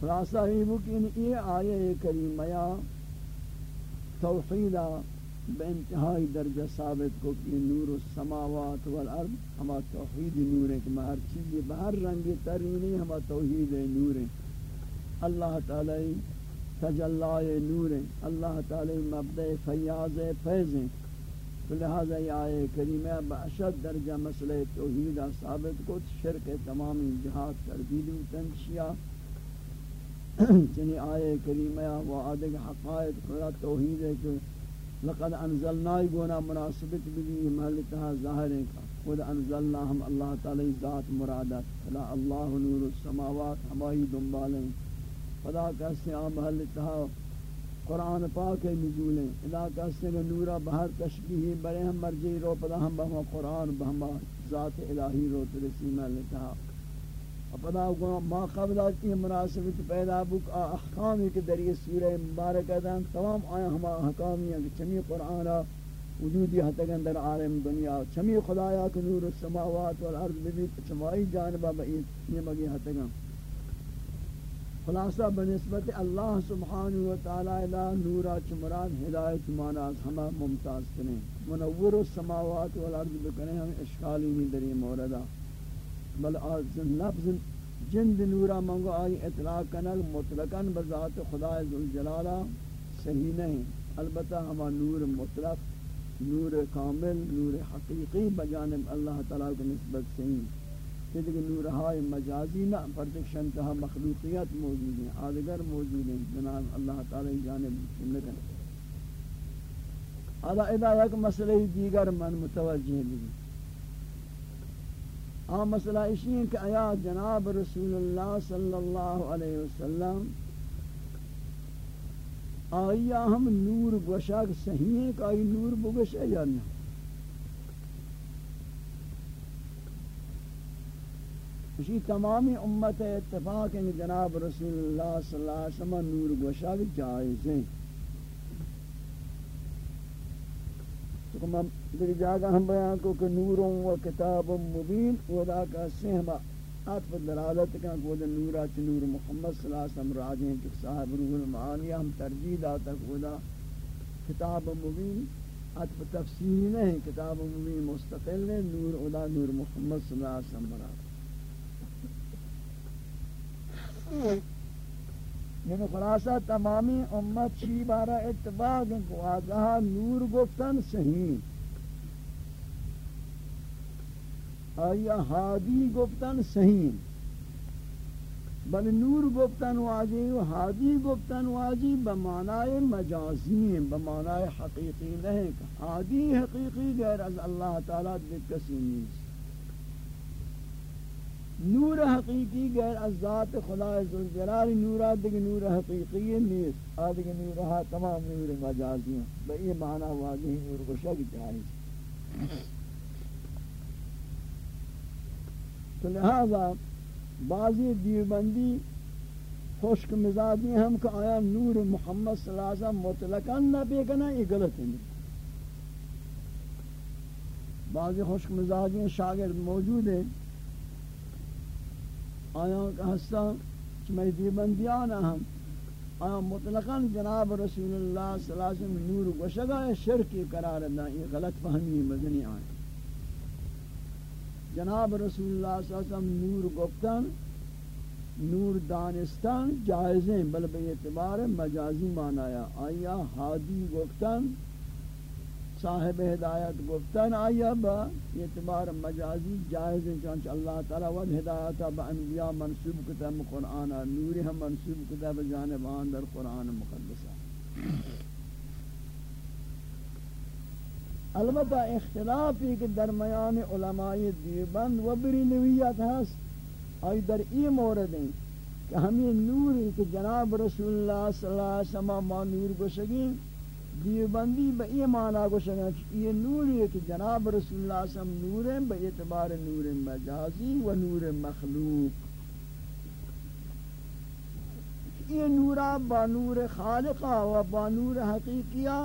خلاصہ ہی بکن یہ آیے کریمہ توحیدہ بے انتہائی درجہ ثابت کو کہ نور السماوات والارض ہما توحید نور ہے کہ ہر چیز بہر رنگ ترینی ہما توحید نور ہے اللہ تعالی تجلائے نور ہے اللہ تعالی مبدع فیاض فیض ہے تو لہذا یہ آئے کریمہ باشد درجہ مسئلہ توحید ثابت کو شرک تمامی جہاد تردید و تنشیہ۔ چنی آئے کریمہ و آدھگ حقائق خدا توحید ہے کہ لقد انزلنا گونا مناسبت بھی محلتها ظاہر ہے خود انزلنا ہم اللہ تعالی ذات مرادت فلا اللہ نور السماوات ہمائی دنبالیں خدا کہتے ہیں محلتها قرآن پاک نزول ہیں ادا کہتے ہیں نورا بہر تشبیہ برے ہم مرجی رو، پدا ہم بہما قرآن بہما ذات الہی رو ترسی محلتها اپدا ما قبل کی مناسبت پیدا بک احکامی کے ذریعے سورہ مبارکہ دان تمام آیا ہما احکامی ہیں کہ چمی قرآن وجودی حتی اندر عالم دنیا چمی خدایا کہ نور السماوات والارض بھی چمائی جانبہ بئیت یہ مگی حتی خلاصہ بنسبت اللہ سبحانہ وتعالی الہ نورا چمراد ہدایت ماناز ہما ممتاز کریں منور السماوات والارض بکنے ہم اشکالی نہیں دری موردہ بل آز لفظ جند نورا منگو آئی اطلاق کنگ مطلقاً بذات خدا ذوالجلالہ صحیح نہیں، البتہ ہما نور مطلق، نور کامل، نور حقیقی بجانب اللہ تعالیٰ کو نسبت صحیح۔ کہ دیکھ نورہائی مجازی نہ پردک شنتہا مخلوقیت موجود ہیں، آدگر موجود ہیں، جناب اللہ تعالیٰ جانب سنکن ادا ادا یک مسئلہ دیگر من متوجہ بھی آ مسئلہ اسی ہے کہ آیا جناب رسول اللہ صلی اللہ علیہ وسلم آیا ہم نور گوشک صحیح ہے کہ آئی نور بگوشے یا نہیں؟ اسی تمامی امت اتفاق ہیں جناب رسول اللہ صلی اللہ علیہ وسلم نور گوشک جائز ہیں۔ تو میں در جاگہ ہم بیان کو کہ نور و کتاب مبین ودا کا سہمہ عطف دلالت کا کو نورا چ نور محمد صلی اللہ علیہ وسلم راجیں کہ صاحب روح المعانی، ہم ترجیح داتا خدا کتاب مبین عطف تفسیری نہیں کتاب مبین مستقل ہے نور ادا نور محمد صلی اللہ علیہ وسلم مراد۔ یعنی خلاصہ، تمامی امت چی بارہ اتباق کو آگاہ نور گفتن صحیح۔ آیا ہادی گفتن صحیح۔ بل نور گفتن واجی و ہادی گفتن واجی بمعنی مجازی ہیں بمعنی حقیقی نہیں ہادی حقیقی غیر از اللہ تعالی دکسی نیست نور حقیقی غیر از ذات خدا ذوالجلال نور دیگه نور حقیقی نیست. آدھگی نور ہا تمام نور مجازی ہیں بہ یہ معنی واضح نور کو شک جائز تو لہذا بعضی دیوبندی خشک مزاجی ہم کہ آیا نور محمد صلی اللہ علیہ وسلم مطلقا نہ بیکنا یہ غلط ہے بعضی خشک مزاجی شاگرد موجود ہیں آیا کہ ہستا چمی دیبندیانا ہم۔ آیا مطلقاً جناب رسول اللہ صلی اللہ علیہ وسلم نور گوشگا شرکی قرار دا یہ غلط فہمی مدنی آئے۔ جناب رسول اللہ صلی اللہ علیہ وسلم نور گفتن، نور دانستان جائزیں، بل بے اعتبار مجازی مانایا آیا حادی گفتن صاحب ہدایت گفتن، آیا با اعتبار مجازی جائز ہے چانچ اللہ تعالی ود ہدایت با انبیاء منصوب کتاب قرآن نور ہم منصوب کتاب جانب آن در قرآن مقدسہ البتہ اختلافی کہ درمیان علماء دیوبند و بریلویت ہست، آئی در ای مورد ہیں کہ ہمیں نور کہ جناب رسول اللہ صلی اللہ علیہ وسلم ما نور گوشگیں دیوبندی با یہ معنی کو شنگا یہ نور ہے کہ جناب رسول اللہ صلی اللہ علیہ وسلم نور ہے با اعتبار نور مجازی و نور مخلوق. یہ نورا با نور خالقہ و با نور حقیقیہ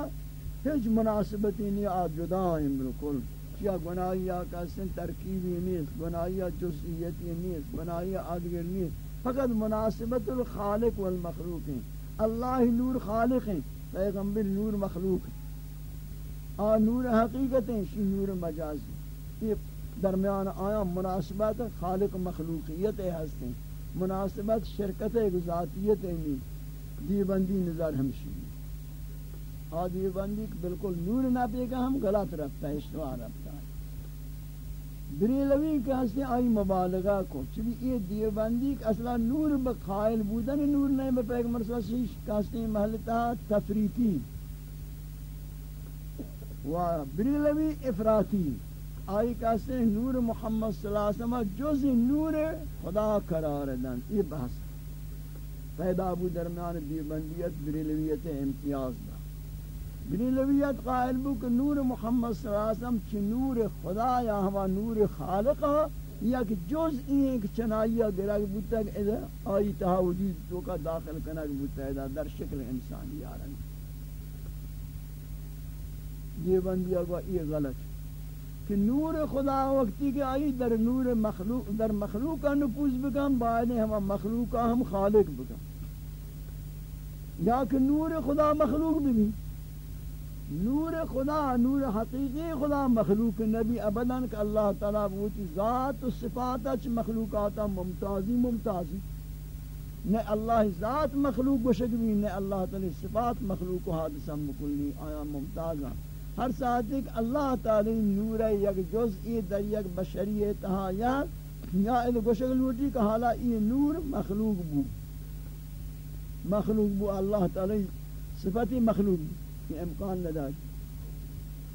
ہیچ مناسبتی نہیں آج جدا ہیں بالکل. کیا گناہیہ کا سن ترکیبی نیست گناہیہ جزئیتی نیست گناہیہ آدگر نیست. فقط مناسبت الخالق والمخلوق ہیں. اللہ نور خالق ہیں. پیغمبر نور مخلوق آ، نور حقیقت ہیں شی نور مجاز یہ درمیان آیا مناسبت خالق مخلوقیت ہستے مناسبت شرکت ذاتیت نہیں۔ دیوبندی نظر ہمشی آ، دیوبندی بالکل نور نہ پیگا ہم غلط رکھتا ہے اشتوا رکھتا بریلوی کے ہستے آئی مبالغہ کو۔ چلی یہ دیوبندی اصلا نور بخائل بودن، نور نہیں بپیغمبر صلی اللہ علیہ وسلم کہستے محلتا تفریتی و بریلوی افراتی آئی کہستے نور محمد صلی اللہ علیہ وسلم جز نور خدا قرار دن۔ یہ بحث پیدا بو درمیان دیوبندیت بریلویت امتیاز دا۔ بریلویت قائل بو کہ نور محمد صلی اللہ علیہ وسلم چی نور خدا یا ہوا نور خالق یا کہ جز این کہ چنائیہ گرگ بوتا کہ ادھا آئی تہا وجود تو کا داخل کنک بوتا ادھا در شکل انسانی یارن یہ بندی آگا یہ غلط کہ نور خدا وقتی کہ آئی در نور مخلوق، در مخلوقہ نپوز بکن باید ہم مخلوقہ ہم خالق بکن۔ یا کہ نور خدا مخلوق بھی نور خدا، نور حقیقی خدا، مخلوق نبی ابدا کہ اللہ تعالیٰ بوتی ذات و صفات اچ مخلوقاتا ممتازی ممتازی۔ نہ اللہ ذات مخلوق بشک بھی، نہ اللہ تعالی صفات مخلوق و حادثہ مکلی آیا ممتازا ہر ساتھ ایک اللہ تعالی نور یک جزئی در یک بشری تہا۔ یا یا ادھ گوشک لوٹی کہ حالا یہ نور مخلوق بو۔ مخلوق بو، اللہ تعالی صفتی مخلوق بو۔ یہ امکان نہ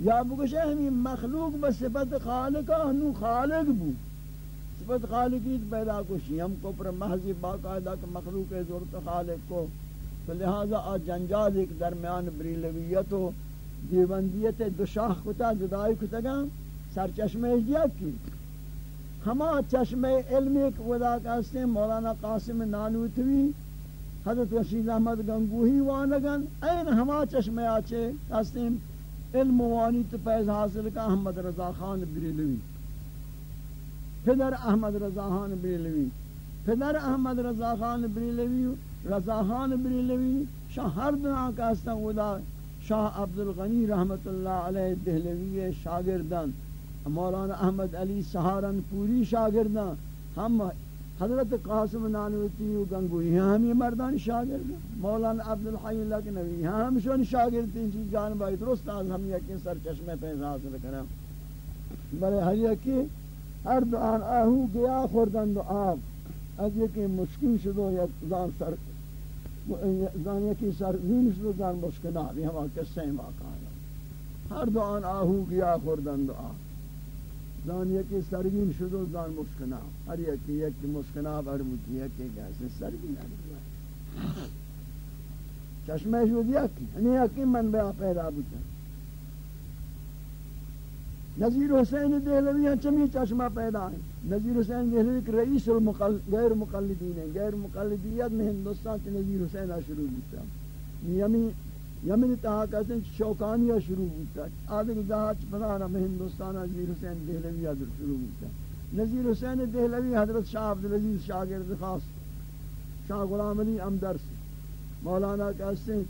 یا بگوشے ہمیں مخلوق بصفت خالق نو خالق بو۔ صفت خالقیت پیدا کو شیم کو پر محضی باقاعدہ کہ مخلوق ضرورت خالق کو۔ تو لہذا آ جنجال ایک درمیان بریلویت و دیوندیت دو شاخ کتا جدائی کتا گا۔ سر چشمہ کی۔ ہما چشمہ علمی ایک ودا کہستے مولانا قاسم نانوتوی۔ حضرت رشید احمد گنگوہی وانگن، این ہما چشمہ آچے کہستے علم وانی تو پیز حاصل کا احمد رضا خان بریلوی۔ پدر احمد رضا خان بریلوی۔ پدر احمد رضا خان بریلوی، رضا خان بریلوی، شاہ ہر دن کا ودا شاہ عبدالغنی رحمت اللہ علیہ دہلوی شاگردان۔ مولانا احمد علی سہارن پوری شاگردان۔ ہم حضرت قاسم نانوتی و گنگوی ہم یہ مردان شاگرد مولانا عبدالحی لکنوی ہم شون شاگرد تین چیز جی جانبائی درست آز ہم یکی سر چشمے پیز حاصل کریں بلے ہر یکی ہر دعان آہو گیا خوردن دو آب۔ از یکی مشکین شدو یا زان سر، زان یکی سر زین شدو زان مشکن آبی ہما کسے واقع ہر دعان آہو گیا خوردن دو آب۔ زان یکی سرگین شدو زان مشکن آب ہر یکی یکی مشکن آب بودی، یکی گیسے سرگین آب چشمہ شد یکی یعنی یکی من بیا پیدا بودتا نظیر حسین دہلوی ہیں چمی چشمہ پیدا ہیں نظیر حسین دہلوی کہ رئیس المقل... غیر مقلدین ہیں غیر مقلدیت میں ہندوستان سے نظیر حسین شروع ہوتا یمین یعنی یمین تہا کہتے ہیں شوکانیہ شروع ہوتا آدھے جہاز بنانا میں ہندوستان نظیر حسین دہلوی حضرت شروع ہوتا نظیر حسین دہلوی حضرت شاہ عبدالعزیز شاگرد خاص. شاہ غلام علی امدرس مولانا کہتے ہیں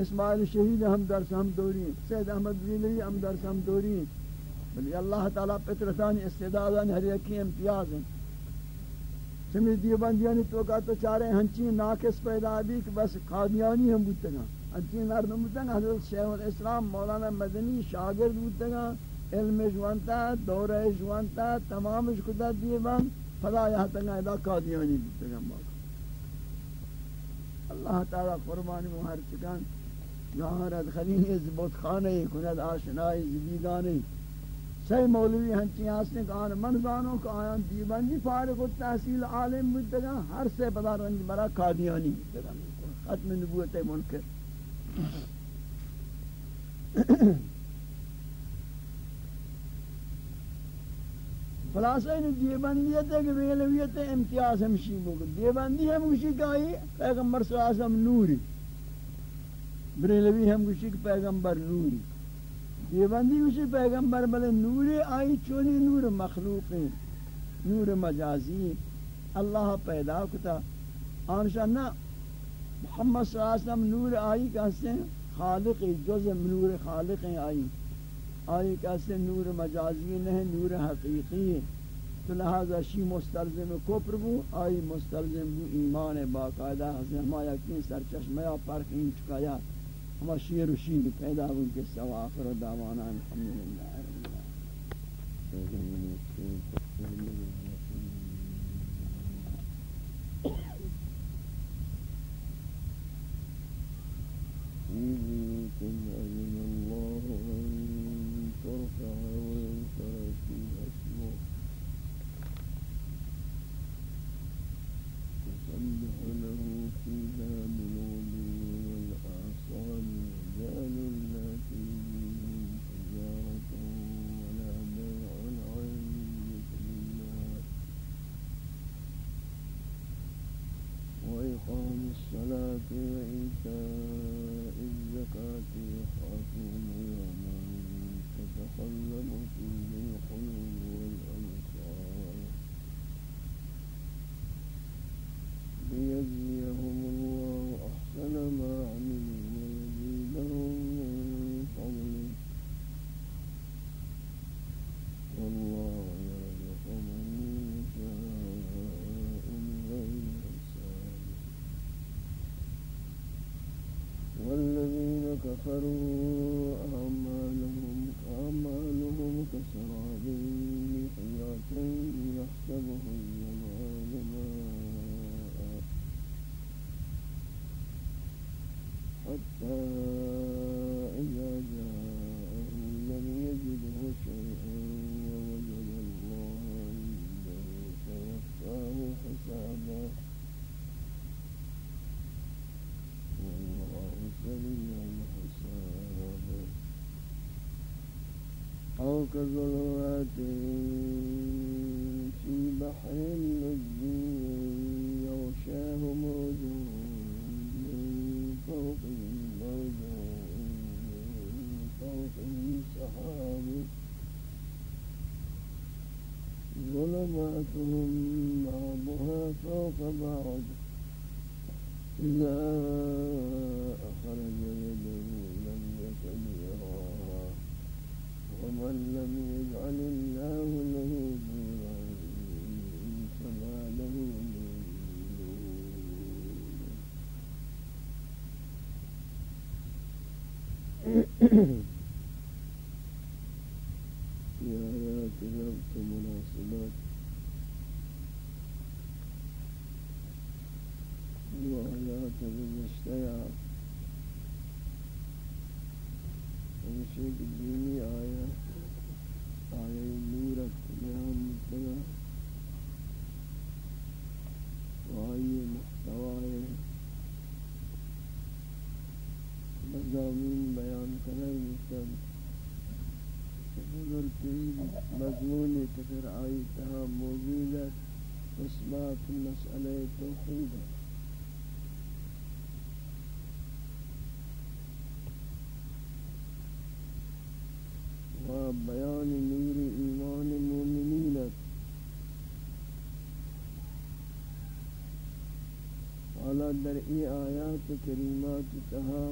اسماعیل شہید ہم درس ہم دوری. ہیں سید احمد دہلوی ہم درس ہم دوری. ہیں بلی اللہ تعالیٰ پترتانی استعدادانی ہر یکی امتیاز ہیں. سمیت دیوبندیانی تو کا تو چارے ہنچین ناکس پیدا بھی کہ بس قادیانی ہم بودتا گا ہنچین نردم حضرت شیخ الاسلام مولانا مدنی شاگرد بودتا علم جوانتا دورہ جوانتا تمام کتا دیوبند فدا یہاں تنگا ادا قادیانی بودتا گا اللہ تعالیٰ قربانی مہر چکان جہاں رد خلیل زبوت خانه کند آشنائی زبیگانی سی مولوی ہنچی آسنے کہ آن منزانوں کا آیان دیبندی فارغ و تحصیل عالم بودتگا ہر سے پدا رنج برا قادیانی بودتگا ختم نبوت منکر خلاصہ ان دیبندیت ہے کہ ویلویت امتیاز ہمشی بگل دیبندی ہم کشی کہائی پیغمبر صلی اللہ علیہ وسلم نوری بریلوی ہم کشی کہ پیغمبر نوری دیوبندی اسی پیغمبر بلے نور آئی چونی نور مخلوق نور مجازی اللہ پیدا کتا آنشا نا محمد صلی اللہ علیہ وسلم نور آئی کہتے ہیں خالق جز نور خالق آئی۔ آئی کہتے ہیں نور مجازی نہیں، نور حقیقی ہے تو لہذا شی مستلزم کفر بو، آئی مستلزم بو ایمان باقاعدہ۔ حضرت ہمایا کین سرچشمہ پر کین چکایا۔ ہما شیر و شیر پیدا ہوں کے سوا آخر دعوانا الحمدللہ كفروا كظلمات في بحر اللجي يغشاه موج من فوقه موج من فوقه سحاب ظلماتهم بعضها فوق بعض. إذا أخرج يده لم يكن يراها ومن لم يجعل در ای آیات کریمات تہا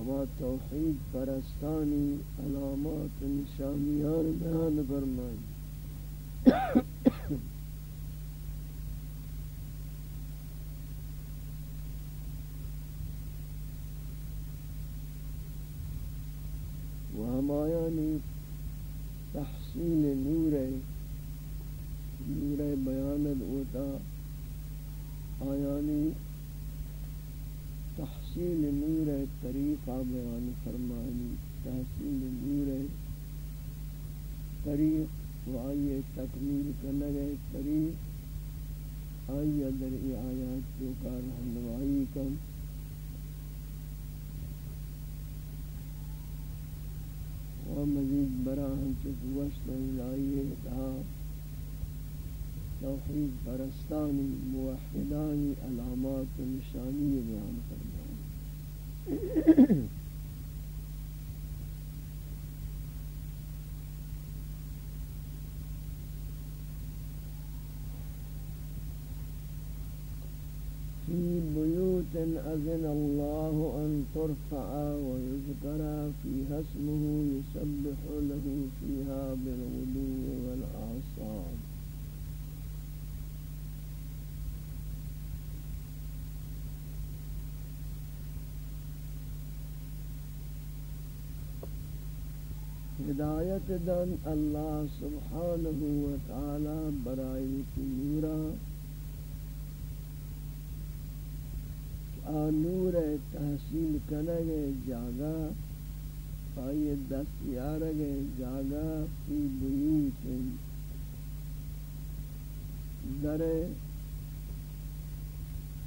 اما توحید پرستانی علامات نشانیان بیان فرمائیں آیانی تحصیل نور طریقہ بیان فرمانی تحصیل نور طریق و آئیے تکمیل کنگے طریق آئیے در ای آیات جو کا رہنوائی کن۔ و مزید براہم چک وشت الہیے کہا توحید پرستانی موحدانی علامات و نشانی بیان فرمائیں في بيوت أذن الله أن ترفع ويذكر فيها اسمه يسبح له فيها بالغدو والآصال. ہدایت دن اللہ سبحانہ و تعالی برائی کی نورا نور تحصیل کنگے جاگا، پائی دستیارگے جاگا فی بیوت در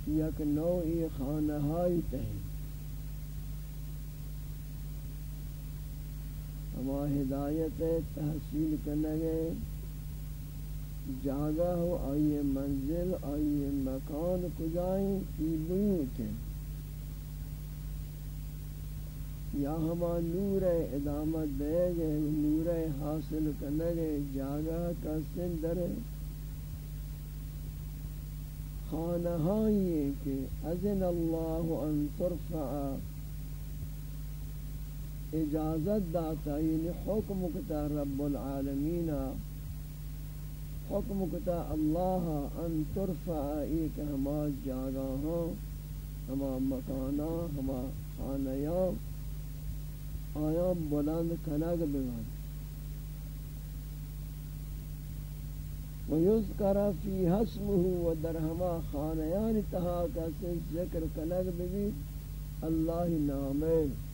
یک نوعی خانہائی تہیں ہما ہدایت تحصیل کرنے گئے جاگہ ہو، آئیے منزل، آئیے مکان، کجائیں کی بیوت۔ یا ہما نور ادامت دے گے نور حاصل کرنے گے جاگہ کا سندر۔ خانہائی کہ اذن اللہ ان ترفع اجازت داتا یعنی حکم کتا رب العالمین۔ حکم کتا اللہ ان ترفع ایک ہما جاگاہاں ہما مکانا، ہما خانیاں آیا بلند کنگ بگن ویذکر فی حسمه و در ہما خانیان یعنی تہا کسی ذکر کنگ بگی اللہ نامے۔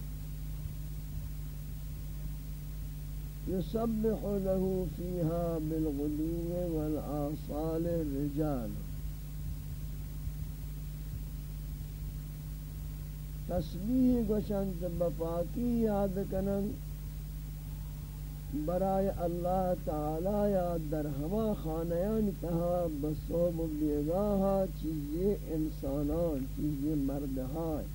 يسبح له فيها بالغدو والآصال الرجال تسبیح گوشند بپاکی یاد کنن برای اللہ تعالی یاد در ہما خانیان تہا بصوب بیگاہا چیزی انسانان، چیزی مردہائی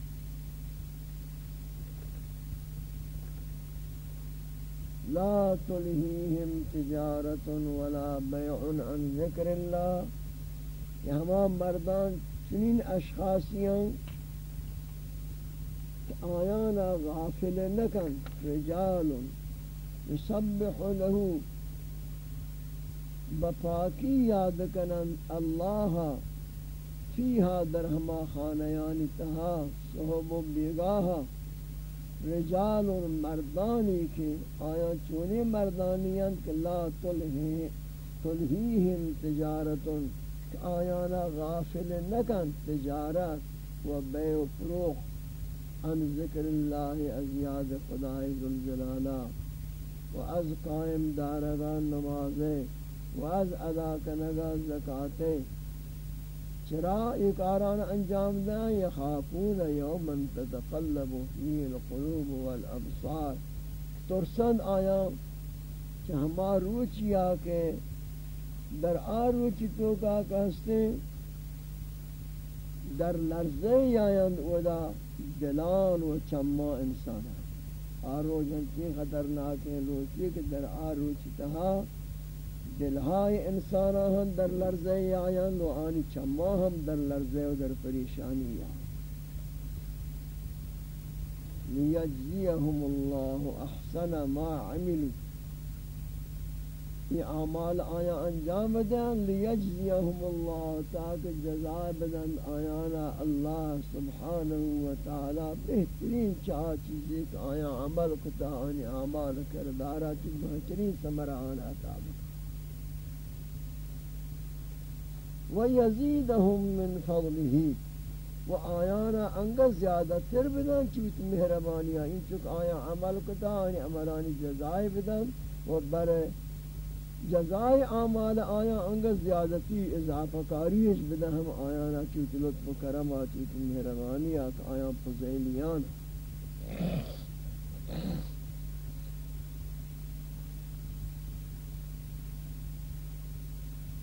لا تلہیہم تجارت ولا بیع عن ذکر اللہ کہ ہما مردان چنین اشخاصیاں کہ آیانا غافل نکن، رجال یسبح له بپاکی یاد کنن اللہ فیہا در ہما خانیان تہا، صحب و بیگاہا. رجال و مردانی کی آیا چونی مردانیاں کہ لا تلہیہم تجارتن، کہ آیانا غافل نکن تجارت و بے و فروخ ان ذکر اللہ از یاد خدای ذوالجلالہ و از قائم دارگا نمازیں و از ادا کنگا زکاتے چرا ایک آران انجام دیں، یخافون یوما تتقلب فیه القلوب والابصار۔ ترسن آیا کہ ہما روچی آکے، در آروچی تو کا کہستے، در لرزے آیند ودا دلان و چما انسان آرو جنتی خطرناک ہے، روچی کہ در آروچی تہا۔ دلهای انسان هم در لرزه آیند و آنی چما هم در لرزه و در پریشانی آیند. لیجزیهم الله احسن ما عملوا. یہ اعمال آیا انجام دیں لیجزیهم الله. تاکہ جزائے بدن آیانا اللہ سبحانہ وتعالی بہترین چاہ چیزیں آیا عمل کتا آنی اعمال کردارا چیز بہترین سمران عطا بکتا وَيَزِيدَهُم مِّن فَضْلِهِ. و آیانا انگا زیادہ تر بدن چوت مہربانی آئی؟ چک آیا عمل کتا، آنی عملانی جزائی بدن و بر جزائی عمال آیا انگا زیادتی اضافہ کاریش بدن ہم آیانا چوت لطف و کرم آ چوت مہربانی آیا فضیلیان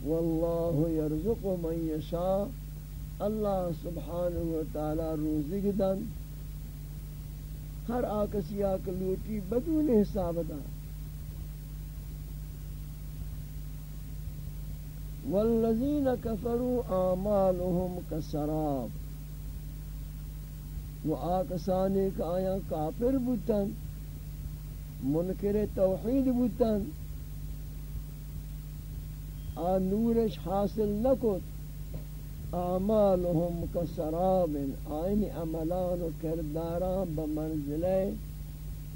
واللہ یرزق من یشاء. اللہ سبحانہ وتعالی روزی گدن. ہر آکسی آک لوٹی بدون حساب دا والذین کفروا آمالهم کسراب. و آکسانی کا آیا کافر بوتن. منکر توحید بوتن. آ نورش حاصل نکت اعمالهم کسراب آئین عملان و کرداران بمنزلے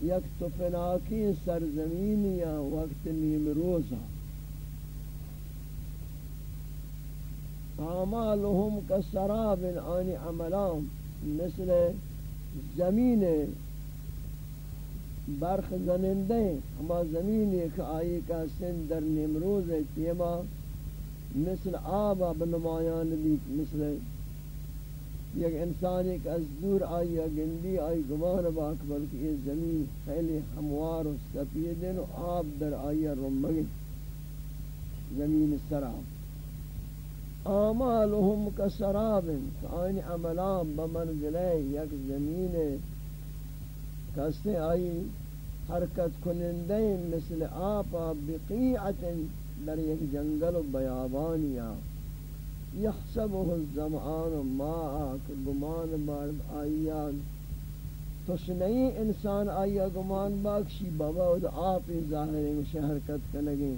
یک تفناکی سرزمین یا وقت نیم روزا اعمالهم کسراب آئین عملان مثل زمین برخ زنندے ہما زمین ایک آئی کا سن در نمروز تیما مثل آبا بنمایان بیت مثل یک انسان ایک از دور آئی گندی آئی گمان باک بلکہ یہ زمین خیلی ہموار و سپیدن و آب در آئی رمگی زمین سراب. آمالهم کسراب آئین عملان بمنزلے یک زمین کستے آئی حرکت کنندے مثل آپا بقیعت در یک جنگل و بیابانیا. یحسبه الزمعان ماء کہ گمان بارد آئیان. تشنئی انسان آیا گمان باکشی بابا و آپ ظاہر میں حرکت کنگیں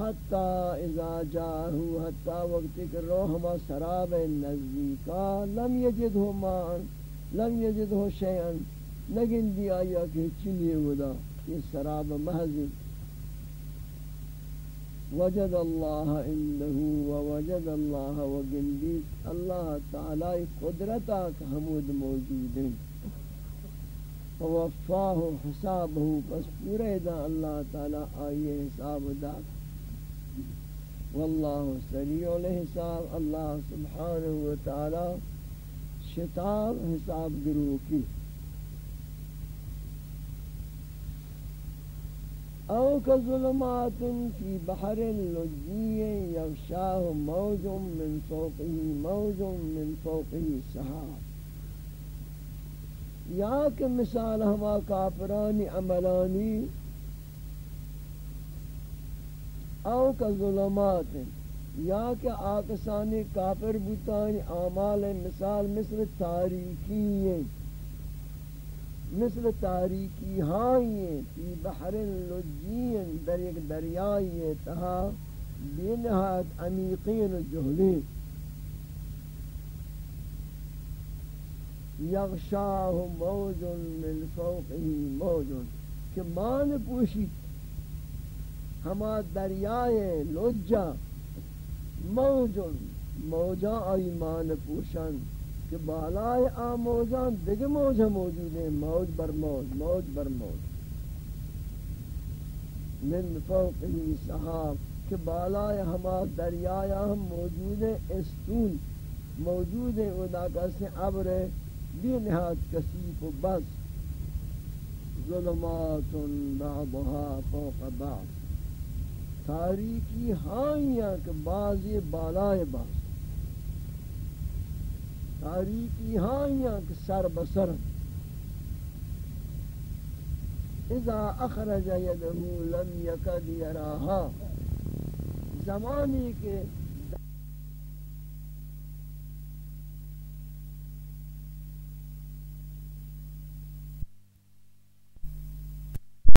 حتی اذا جاہو، حتی وقت کہ روح ما سراب نزدیکا، لم یجدہ مان لم یجدہ شیئن نگن دی آیا کہ چنی ودا، یہ سراب محض. وجد اللہ عنده ووجد اللہ وگندی اللہ تعالی قدرتا کہ حمود موجود ہیں. فوفاہ حسابہ پس پورے دا اللہ تعالی آئیے حساب دا. واللہ سریع الحساب، اللہ سبحانہ وتعالی شتاب حساب گروہ کی۔ او كظلمات في بحر لجي يغشاه موج من فوقه موج من فوقه سحاب یا کہ مثال ہما کافرانی عملانی۔ او کا ظلمات یا کہ آکسانی کافر بوتانی اعمال مثال مثل تاریکی ہیں۔ مثل تاریکی ہائی فی بحر لجین در ایک دریائی تہا بے نہایت عمیقین و یغشاہ موج من فوقه موج، کہ مان پوشی ہما دریائے لجا موج موجا آئی مان پوشن، کہ بالائے آ موجان دیکھ موج موجود ہیں موج بر موج موج بر موج. من فوقه صحاب کہ بالائے ہما دریائے ہم موجود ہیں استون موجود ہیں ادا کسی عبر بی نہاد کسیف و بس. ظلمات بعضها فوق بعض. تاریکی ہائیاں کہ بعضی بالائے باز تاریکی ہائیاں کہ سر بسر۔ اذا اخرج یدہو لم یکد یراہا زمانی کے